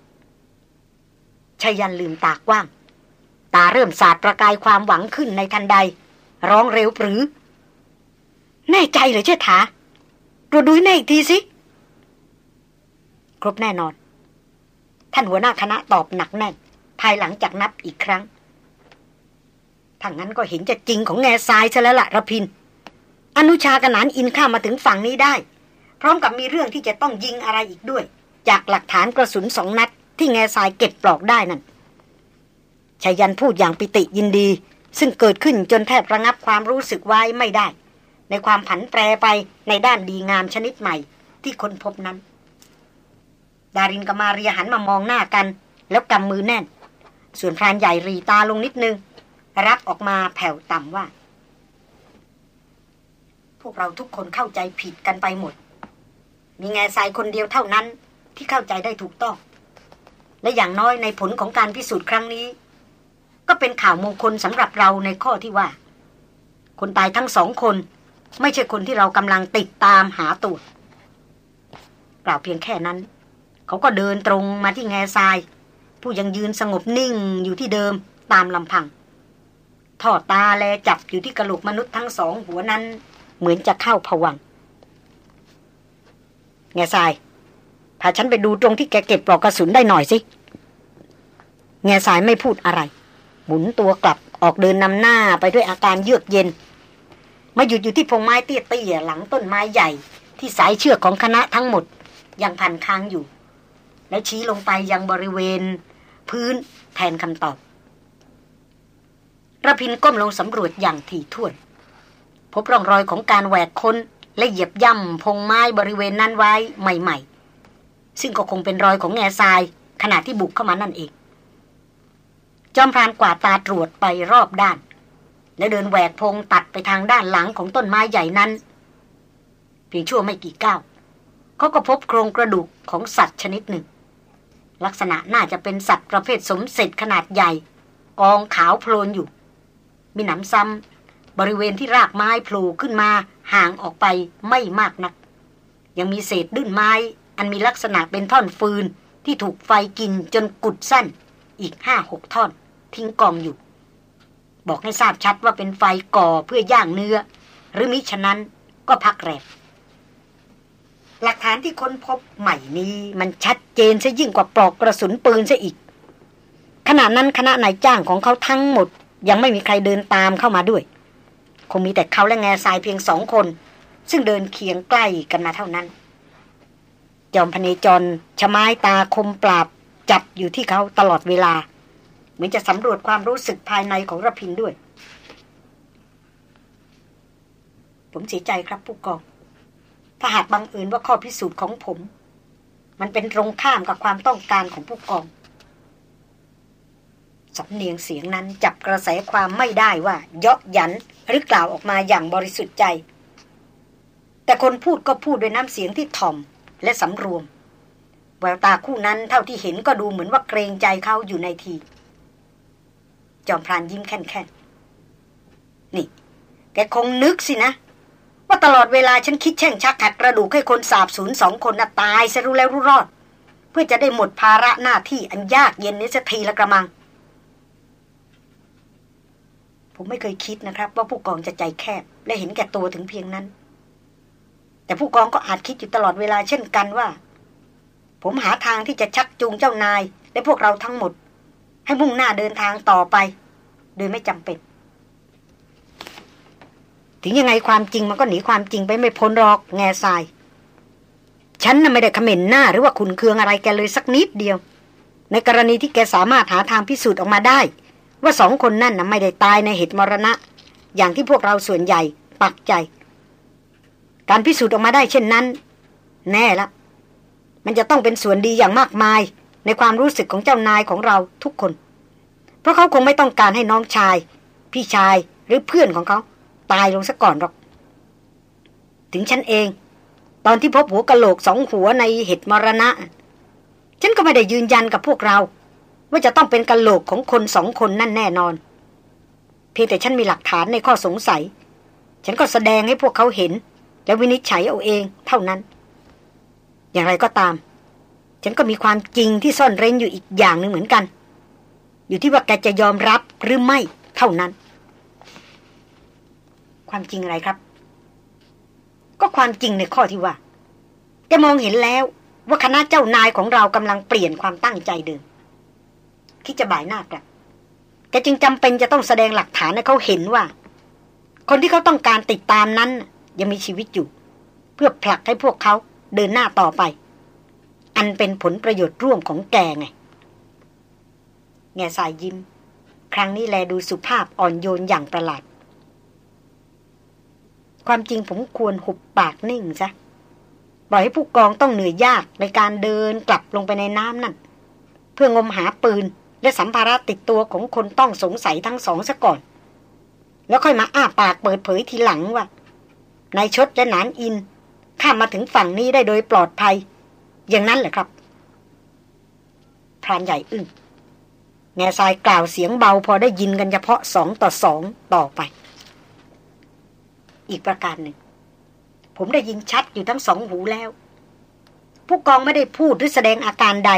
ชยันลืมตากว้าง ตาเริ่มสาดประกายความหวังขึ้นในทันใด ร้องเร็วปรือ แน่ใจเหรอเชษฐาตรวจดูแน่อีกทีสิ ครบแน่นอน ท่านหัวหน้าคณะตอบหนักแน่น ภายหลังจากนับอีกครั้งถ้างั้นก็เห็นจะจริงของแง่ทรายซะแล้วละระพิน อนุชากนานอินข้ามาถึงฝั่งนี้ได้ พร้อมกับมีเรื่องที่จะต้องยิงอะไรอีกด้วย จากหลักฐานกระสุนสองนัด ที่แง่ทรายเก็บปลอกได้นั่นชายันพูดอย่างปิติยินดี ซึ่งเกิดขึ้นจนแทบระงับความรู้สึกไว้ไม่ได้ ในความผันแปรไปในด้านดีงามชนิดใหม่ ที่คนพบนั้น ดารินกับมาเรียหันมามองหน้ากัน แล้วกำมือแน่น ส่วนพรานใหญ่รีตาลงนิดนึง รับออกมาแผ่วต่ำว่า พวกเราทุกคนเข้าใจผิดกันไปหมด มีแง่ทรายคนเดียวเท่านั้นที่เข้าใจได้ถูกต้อง และอย่างน้อยในผลของการพิสูจน์ครั้งนี้ ก็เป็นข่าวมงคลสำหรับเราในข้อที่ว่า คนตายทั้งสองคน ไม่ใช่คนที่เรากำลังติดตามหาตัวกล่าวเพียงแค่นั้น เขาก็เดินตรงมาที่แง่ทราย ผู้ยังยืนสงบนิ่งอยู่ที่เดิมตามลำพังทอดตาแลจับอยู่ที่กระโหลกมนุษย์ทั้งสองหัวนั้น เหมือนจะเข้าผวังแง่ทราย พาฉันไปดูตรงที่แกเก็บปลอกกระสุนได้หน่อยสิ แง่สายไม่พูดอะไร หมุนตัวกลับออกเดินนำหน้าไปด้วยอาการเยือกเย็น มาหยุดอยู่ที่พงไม้เตี้ยๆหลังต้นไม้ใหญ่ ที่สายเชือกของคณะทั้งหมด ยังพันค้างอยู่ และชี้ลงไปยังบริเวณ พื้นแทนคำตอบระพินก้มลงสำรวจอย่างถี่ถ้วน พบร่องรอยของการแหวกค้นและเหยียบย่ำพงไม้บริเวณนั้นไว้ใหม่ๆ ซึ่งก็คงเป็นรอยของแง่ทรายขณะที่บุกเข้ามานั่นเอง จอมพรานกวาดตาตรวจไปรอบด้าน และเดินแหวกพงตัดไปทางด้านหลังของต้นไม้ใหญ่นั้น เพียงชั่วไม่กี่ก้าวเขาก็พบโครงกระดูกของสัตว์ชนิดหนึ่ง ลักษณะน่าจะเป็นสัตว์ประเภทสมเสร็จขนาดใหญ่ กองขาวโพลนอยู่ มีหนำซ้ำบริเวณที่รากไม้โผล่ขึ้นมาห่างออกไปไม่มากนัก ยังมีเศษดื้นไม้ อันมีลักษณะเป็นท่อนฟืนที่ถูกไฟกินจนกุดสั้น อีกห้าหกท่อน ทิ้งกองอยู่ บอกให้ทราบชัดว่าเป็นไฟก่อเพื่อย่างเนื้อ หรือมิฉะนั้นก็พักแรบหลักฐานที่ค้นพบใหม่นี้มันชัดเจนซะยิ่งกว่าปลอกกระสุนปืนซะอีก ขณะนั้นคณะนายจ้างของเขาทั้งหมด ยังไม่มีใครเดินตามเข้ามาด้วย คงมีแต่เขาและแง่ทรายเพียงสองคน ซึ่งเดินเคียงใกล้กันมาเท่านั้น จอมพเนจรชไม้ตาคมปราบ จับอยู่ที่เขาตลอดเวลา เหมือนจะสำรวจความรู้สึกภายในของระพินด้วย ผมเสียใจครับผู้กอง ถ้าหากบังเอิญว่าข้อพิสูจน์ของผม มันเป็นตรงข้ามกับความต้องการของผู้กองสำเนียงเสียงนั้นจับกระแสความไม่ได้ว่าเยาะยันหรือกล่าวออกมาอย่างบริสุทธิ์ใจ แต่คนพูดก็พูดด้วยน้ำเสียงที่ถ่อม และสำรวม แววตาคู่นั้นเท่าที่เห็นก็ดูเหมือนว่าเกรงใจเขาอยู่ในที จอมพรานยิ้มแค่นๆ นี่ แกคงนึกสินะ ว่าตลอดเวลาฉันคิดแช่งชักขัดกระดูกให้คนสาบสูญสองคนน่ะตายซะรู้แล้วรู้รอด เพื่อจะได้หมดภาระหน้าที่อันยากเย็นนี้สักทีละกระมัง ผมไม่เคยคิดนะครับ ว่าผู้กองจะใจแคบ และเห็นแก่ตัวถึงเพียงนั้น แต่ผู้กองก็อาจคิดอยู่ตลอดเวลาเช่นกันว่า ผมหาทางที่จะชักจูงเจ้านาย และพวกเราทั้งหมด ให้มุ่งหน้าเดินทางต่อไป โดยไม่จำเป็น ถึงยังไงความจริงมันก็หนีความจริงไปไม่พ้นหรอกแง่ทราย ฉันน่ะไม่ได้ขม็นหน้าหรือว่าขุนเคืองอะไรแกเลยสักนิดเดียว ในกรณีที่แกสามารถหาทางพิสูจน์ออกมาได้ ว่าสองคนนั่นน่ะไม่ได้ตายในเหตุมรณะ อย่างที่พวกเราส่วนใหญ่ปักใจ การพิสูจน์ออกมาได้เช่นนั้น แน่ละ มันจะต้องเป็นส่วนดีอย่างมากมายในความรู้สึกของเจ้านายของเราทุกคน เพราะเขาคงไม่ต้องการให้น้องชาย พี่ชายหรือเพื่อนของเขา ตายลงซะก่อนหรอก ถึงฉันเอง ตอนที่พบหัวกะโหลกสองหัวในเหตุมรณะ ฉันก็ไม่ได้ยืนยันกับพวกเรา ว่าจะต้องเป็นกะโหลกของคนสองคนนั่นแน่นอน เพียงแต่ฉันมีหลักฐานในข้อสงสัย ฉันก็แสดงให้พวกเขาเห็น และวินิจฉัยเอาเองเท่านั้น อย่างไรก็ตาม ฉันก็มีความจริงที่ซ่อนเร้นอยู่อีกอย่างหนึ่งเหมือนกัน อยู่ที่ว่าแกจะยอมรับหรือไม่เท่านั้น ความจริงอะไรครับ ก็ความจริงในข้อที่ว่า แกมองเห็นแล้วว่าคณะเจ้านายของเรากำลังเปลี่ยนความตั้งใจเดิมคิดจะบ่ายหน้ากลับแกจึงจำเป็นจะต้องแสดงหลักฐานให้เขาเห็นว่า คนที่เขาต้องการติดตามนั้น ยังมีชีวิตอยู่ เพื่อผลักให้พวกเขาเดินหน้าต่อไป อันเป็นผลประโยชน์ร่วมของแกไง แง่สายยิ้ม ครั้งนี้แลดูสุภาพอ่อนโยนอย่างประหลาด ความจริงผมควรหุบปากนิ่งซะปล่อยให้ผู้กองต้องเหนื่อยยากในการเดินกลับลงไปในน้ำนั่น เพื่องมหาปืนและสัมภาระติดตัวของคนต้องสงสัยทั้งสองซะก่อน แล้วค่อยมาอ้าปากเปิดเผยทีหลังว่า นายชดและนานอิน ข้ามมาถึงฝั่งนี้ได้โดยปลอดภัย อย่างนั้นเหรอครับ พรานใหญ่อึ้งแง่ทรายกล่าวเสียงเบาพอได้ยินกันเฉพาะสองต่อสองต่อไป อีกประการหนึ่ง ผมได้ยินชัดอยู่ทั้งสองหูแล้ว ผู้กองไม่ได้พูดหรือแสดงอาการใด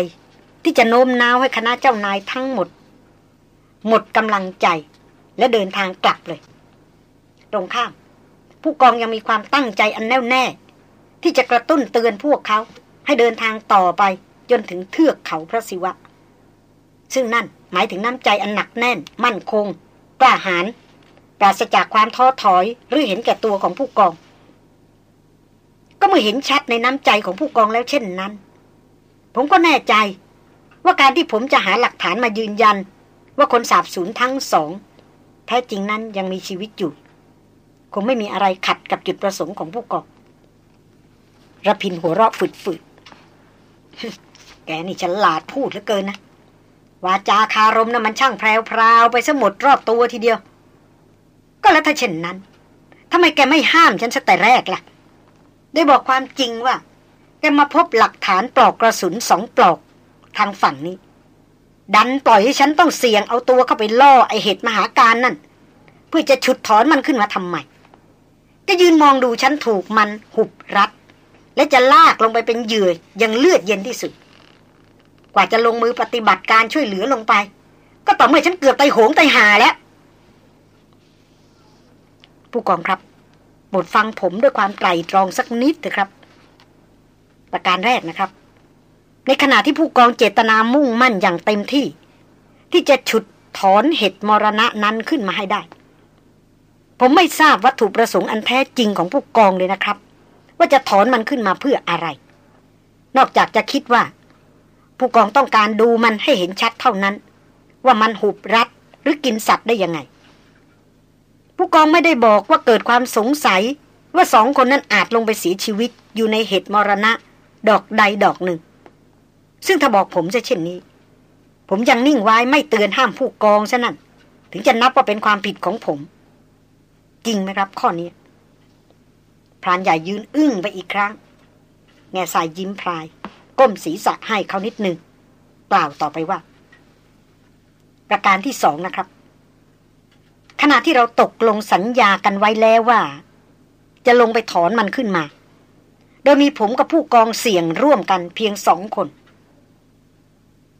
ที่จะโน้มน้าวให้คณะเจ้านายทั้งหมด หมดกำลังใจและเดินทางกลับเลย ตรงข้าม ผู้กองยังมีความตั้งใจอันแน่วแน่ ที่จะกระตุ้นเตือนพวกเขา ให้เดินทางต่อไปจนถึงเทือกเขาพระศิวะ ซึ่งนั่นหมายถึงน้ำใจอันหนักแน่น มั่นคง กล้าหาญปราศจากความท้อถอยหรือเห็นแก่ตัวของผู้กอง ก็เมื่อเห็นชัดในน้ำใจของผู้กองแล้วเช่นนั้น ผมก็แน่ใจว่าการที่ผมจะหาหลักฐานมายืนยัน ว่าคนสาบสูญทั้งสอง แท้จริงนั้นยังมีชีวิตอยู่ คงไม่มีอะไรขัดกับจุดประสงค์ของผู้กองระพินหัวเราะฝืดๆ แกนี่ฉลาดพูดเหลือเกินนะ วาจาคารมนะ่ะมันช่างแพรวๆ ไปซะหมดรอบตัวทีเดียว ก็แล้วถ้าเช่นนั้นทำไมแกไม่ห้ามฉันซะแต่แรกล่ะ ได้บอกความจริงว่า แกมาพบหลักฐานปลอกกระสุนสองปลอก ทางฝั่งนี้ ดันปล่อยให้ฉันต้องเสี่ยงเอาตัวเข้าไปล่อไอเหตุมหาการนั่น เพื่อจะฉุดถอนมันขึ้นมาทำไม ก็ยืนมองดูฉันถูกมันหุบรัด และจะลากลงไปเป็นเหยื่อยังเลือดเย็นที่สุด กว่าจะลงมือปฏิบัติการช่วยเหลือลงไป ก็ต่อเมื่อฉันเกือบไตโหงไตหาแล้ว ผู้กองครับบทฟังผมด้วยความไตรตรองสักนิดเถอะครับ ประการแรกนะครับ ในขณะที่ผู้กองเจตนามุ่งมั่นอย่างเต็มที่ ที่จะฉุดถอนเหตุมรณะนั้นขึ้นมาให้ได้ ผมไม่ทราบวัตถุประสงค์อันแท้จริงของผู้กองเลยนะครับ ว่าจะถอนมันขึ้นมาเพื่ออะไร นอกจากจะคิดว่า ผู้กองต้องการดูมันให้เห็นชัดเท่านั้น ว่ามันหุบรัดหรือกินสัตว์ได้ยังไง ผู้กองไม่ได้บอกว่าเกิดความสงสัยว่าสองคนนั้นอาจลงไปเสียชีวิตอยู่ในเหตุมรณะ ดอกใดดอกหนึ่ง ซึ่งถ้าบอกผมจะเช่นนี้ ผมยังนิ่งไว้ไม่เตือนห้ามผู้กองซะนั่นถึงจะนับว่าเป็นความผิดของผม จริงไหมครับ ข้อนี้พรานใหญ่ยืนอึ้งไปอีกครั้ง แง่สายยิ้มพลาย ก้มศีรษะให้เขานิดหนึ่งกล่าวต่อไปว่า ประการที่สองนะครับ ขณะที่เราตกลงสัญญากันไว้แล้วว่า จะลงไปถอนมันขึ้นมา โดยมีผมกับผู้กองเสี่ยงร่วมกันเพียงสองคน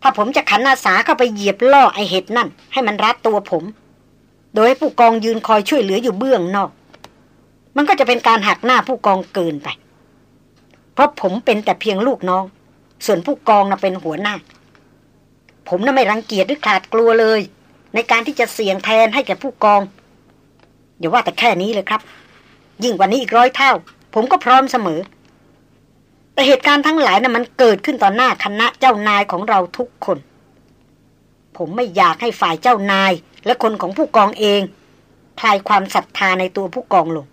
ถ้าผมจะขันอาสาเข้าไปเหยียบล่อไอเห็ดนั่น ให้มันรัดตัวผม โดยให้ผู้กองยืนคอยช่วยเหลืออยู่เบื้องนอก มันก็จะเป็นการหักหน้าผู้กองเกินไป เพราะผมเป็นแต่เพียงลูกน้อง ส่วนผู้กองน่ะเป็นหัวหน้า ผมน่ะไม่รังเกียจหรือขาดกลัวเลย ในการที่จะเสี่ยงแทนให้แก่ผู้กองอย่าว่าแต่แค่นี้เลยครับ ยิ่งกว่านี้อีกร้อยเท่า ผมก็พร้อมเสมอ แต่เหตุการณ์ทั้งหลายนะ่ะมันเกิดขึ้นต่อหน้าคณะเจ้านายของเราทุกคน ผมไม่อยากให้ฝ่ายเจ้านาย และคนของผู้กองเอง คลายความศรัทธาในตัวผู้กองลง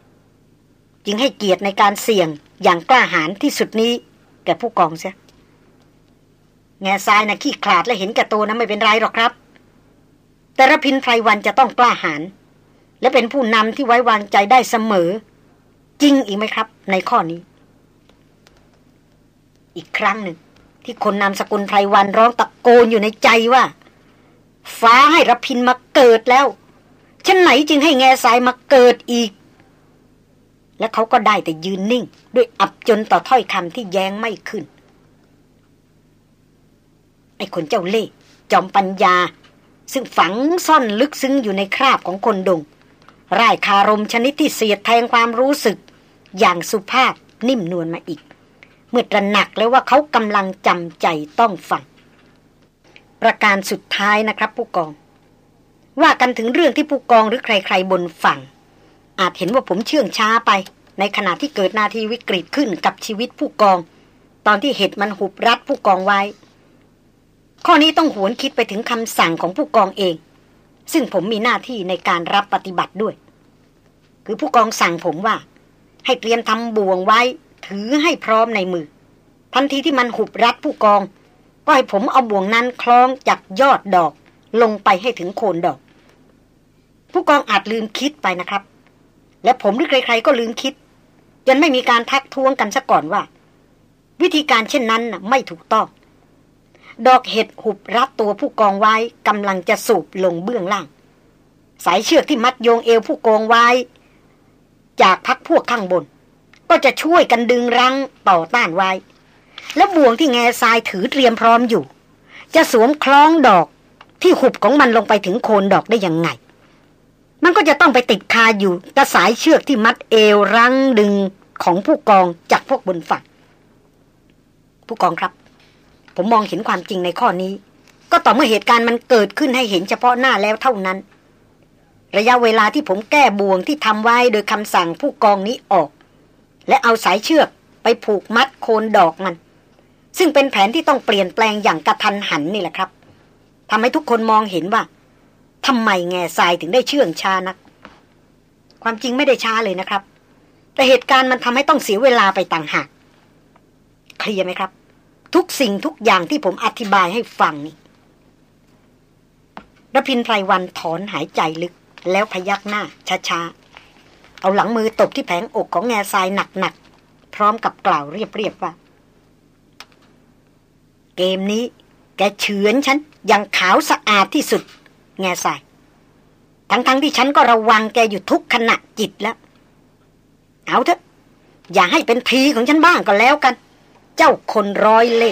จึงให้เกียรติในการเสี่ยงอย่างกล้าหาญที่สุดนี้ แก่ผู้กองเสียแง่ทรายนะขี้ขลาดและเห็นแก่ตัวนะไม่เป็นไรหรอกครับ แต่ระพินไพรวันจะต้องกล้าหาญและเป็นผู้นำที่ไว้วางใจได้เสมอ จริงอีกไหมครับ ในข้อนี้ อีกครั้งหนึ่ง ที่คนนำสกุลไพรวันร้องตะโกนอยู่ในใจว่า ฟ้าให้รพินมาเกิดแล้วฉันไหนจึงให้แง่สายมาเกิดอีก และเขาก็ได้แต่ยืนนิ่ง ด้วยอับจนต่อถ้อยคำที่แย้งไม่ขึ้น ไอ้คนเจ้าเล่ห์จอมปัญญา ซึ่งฝังซ่อนลึกซึ้งอยู่ในคราบของคนดงร่ายคารมชนิดที่เสียดแทงความรู้สึก อย่างสุภาพนิ่มนวลมาอีก เมื่อตระหนักแล้วว่าเขากำลังจำใจต้องฟัง ประการสุดท้ายนะครับผู้กอง ว่ากันถึงเรื่องที่ผู้กองหรือใครๆบนฝั่ง อาจเห็นว่าผมเชื่องช้าไป ในขณะที่เกิดนาทีวิกฤตขึ้นกับชีวิตผู้กอง ตอนที่เหตุมันหุบรัดผู้กองไว้ ข้อนี้ต้องหวนคิดไปถึงคำสั่งของผู้กองเอง ซึ่งผมมีหน้าที่ในการรับปฏิบัติด้วย คือผู้กองสั่งผมว่า ให้เตรียมทำบ่วงไว้ ถือให้พร้อมในมือ ทันทีที่มันหุบรัดผู้กอง ก็ให้ผมเอาบ่วงนั้นคล้องจากยอดดอกลงไปให้ถึงโคนดอก ผู้กองอาจลืมคิดไปนะครับ และผมหรือใครๆก็ลืมคิด จนไม่มีการทักท้วงกันซะก่อนว่า วิธีการเช่นนั้นน่ะไม่ถูกต้อง ดอกเห็ดหุบรัดตัวผู้กองไว้กำลังจะสูบลงเบื้องล่าง สายเชือกที่มัดโยงเอวผู้กองไว้ จากพักพวกข้างบน ก็จะช่วยกันดึงรั้งต่อต้านไว้ แล้วบ่วงที่แง่ทรายถือเตรียมพร้อมอยู่ จะสวมคล้องดอกที่หุบของมันลงไปถึงโคนดอกได้ยังไง มันก็จะต้องไปติดคาอยู่กระสายเชือกที่มัดเอวรั้งดึงของผู้กองจากพวกบนฝั่ง ผู้กองครับ ผมมองเห็นความจริงในข้อนี้ ก็ต่อเมื่อเหตุการณ์มันเกิดขึ้นให้เห็นเฉพาะหน้าแล้วเท่านั้น ระยะเวลาที่ผมแก้บ่วงที่ทำไว้โดยคำสั่งผู้กองนี้ออก และเอาสายเชือกไปผูกมัดโคนดอกมัน ซึ่งเป็นแผนที่ต้องเปลี่ยนแปลงอย่างกระทันหันนี่แหละครับทำให้ทุกคนมองเห็นว่าทำไมแง่ทรายถึงได้เชื่องช้านัก ความจริงไม่ได้ช้าเลยนะครับ แต่เหตุการณ์มันทำให้ต้องเสียเวลาไปต่างหากเคลียร์ไหมครับ ทุกสิ่งทุกอย่างที่ผมอธิบายให้ฟังนี่รพินไพรวันถอนหายใจลึก แล้วพยักหน้าช้าๆ เอาหลังมือตบที่แผงอกของแง่ทรายหนักๆ พร้อมกับกล่าวเรียบๆว่า เกมนี้ แกเฉือนฉันอย่างขาวสะอาดที่สุด แง่ใส่ทั้งๆทที่ฉันก็ระวังแกอยู่ทุกขณะจิตแล้ว เอาเถอะ อย่าให้เป็นทีของฉันบ้างก็แล้วกัน เจ้าคนร้อยเล่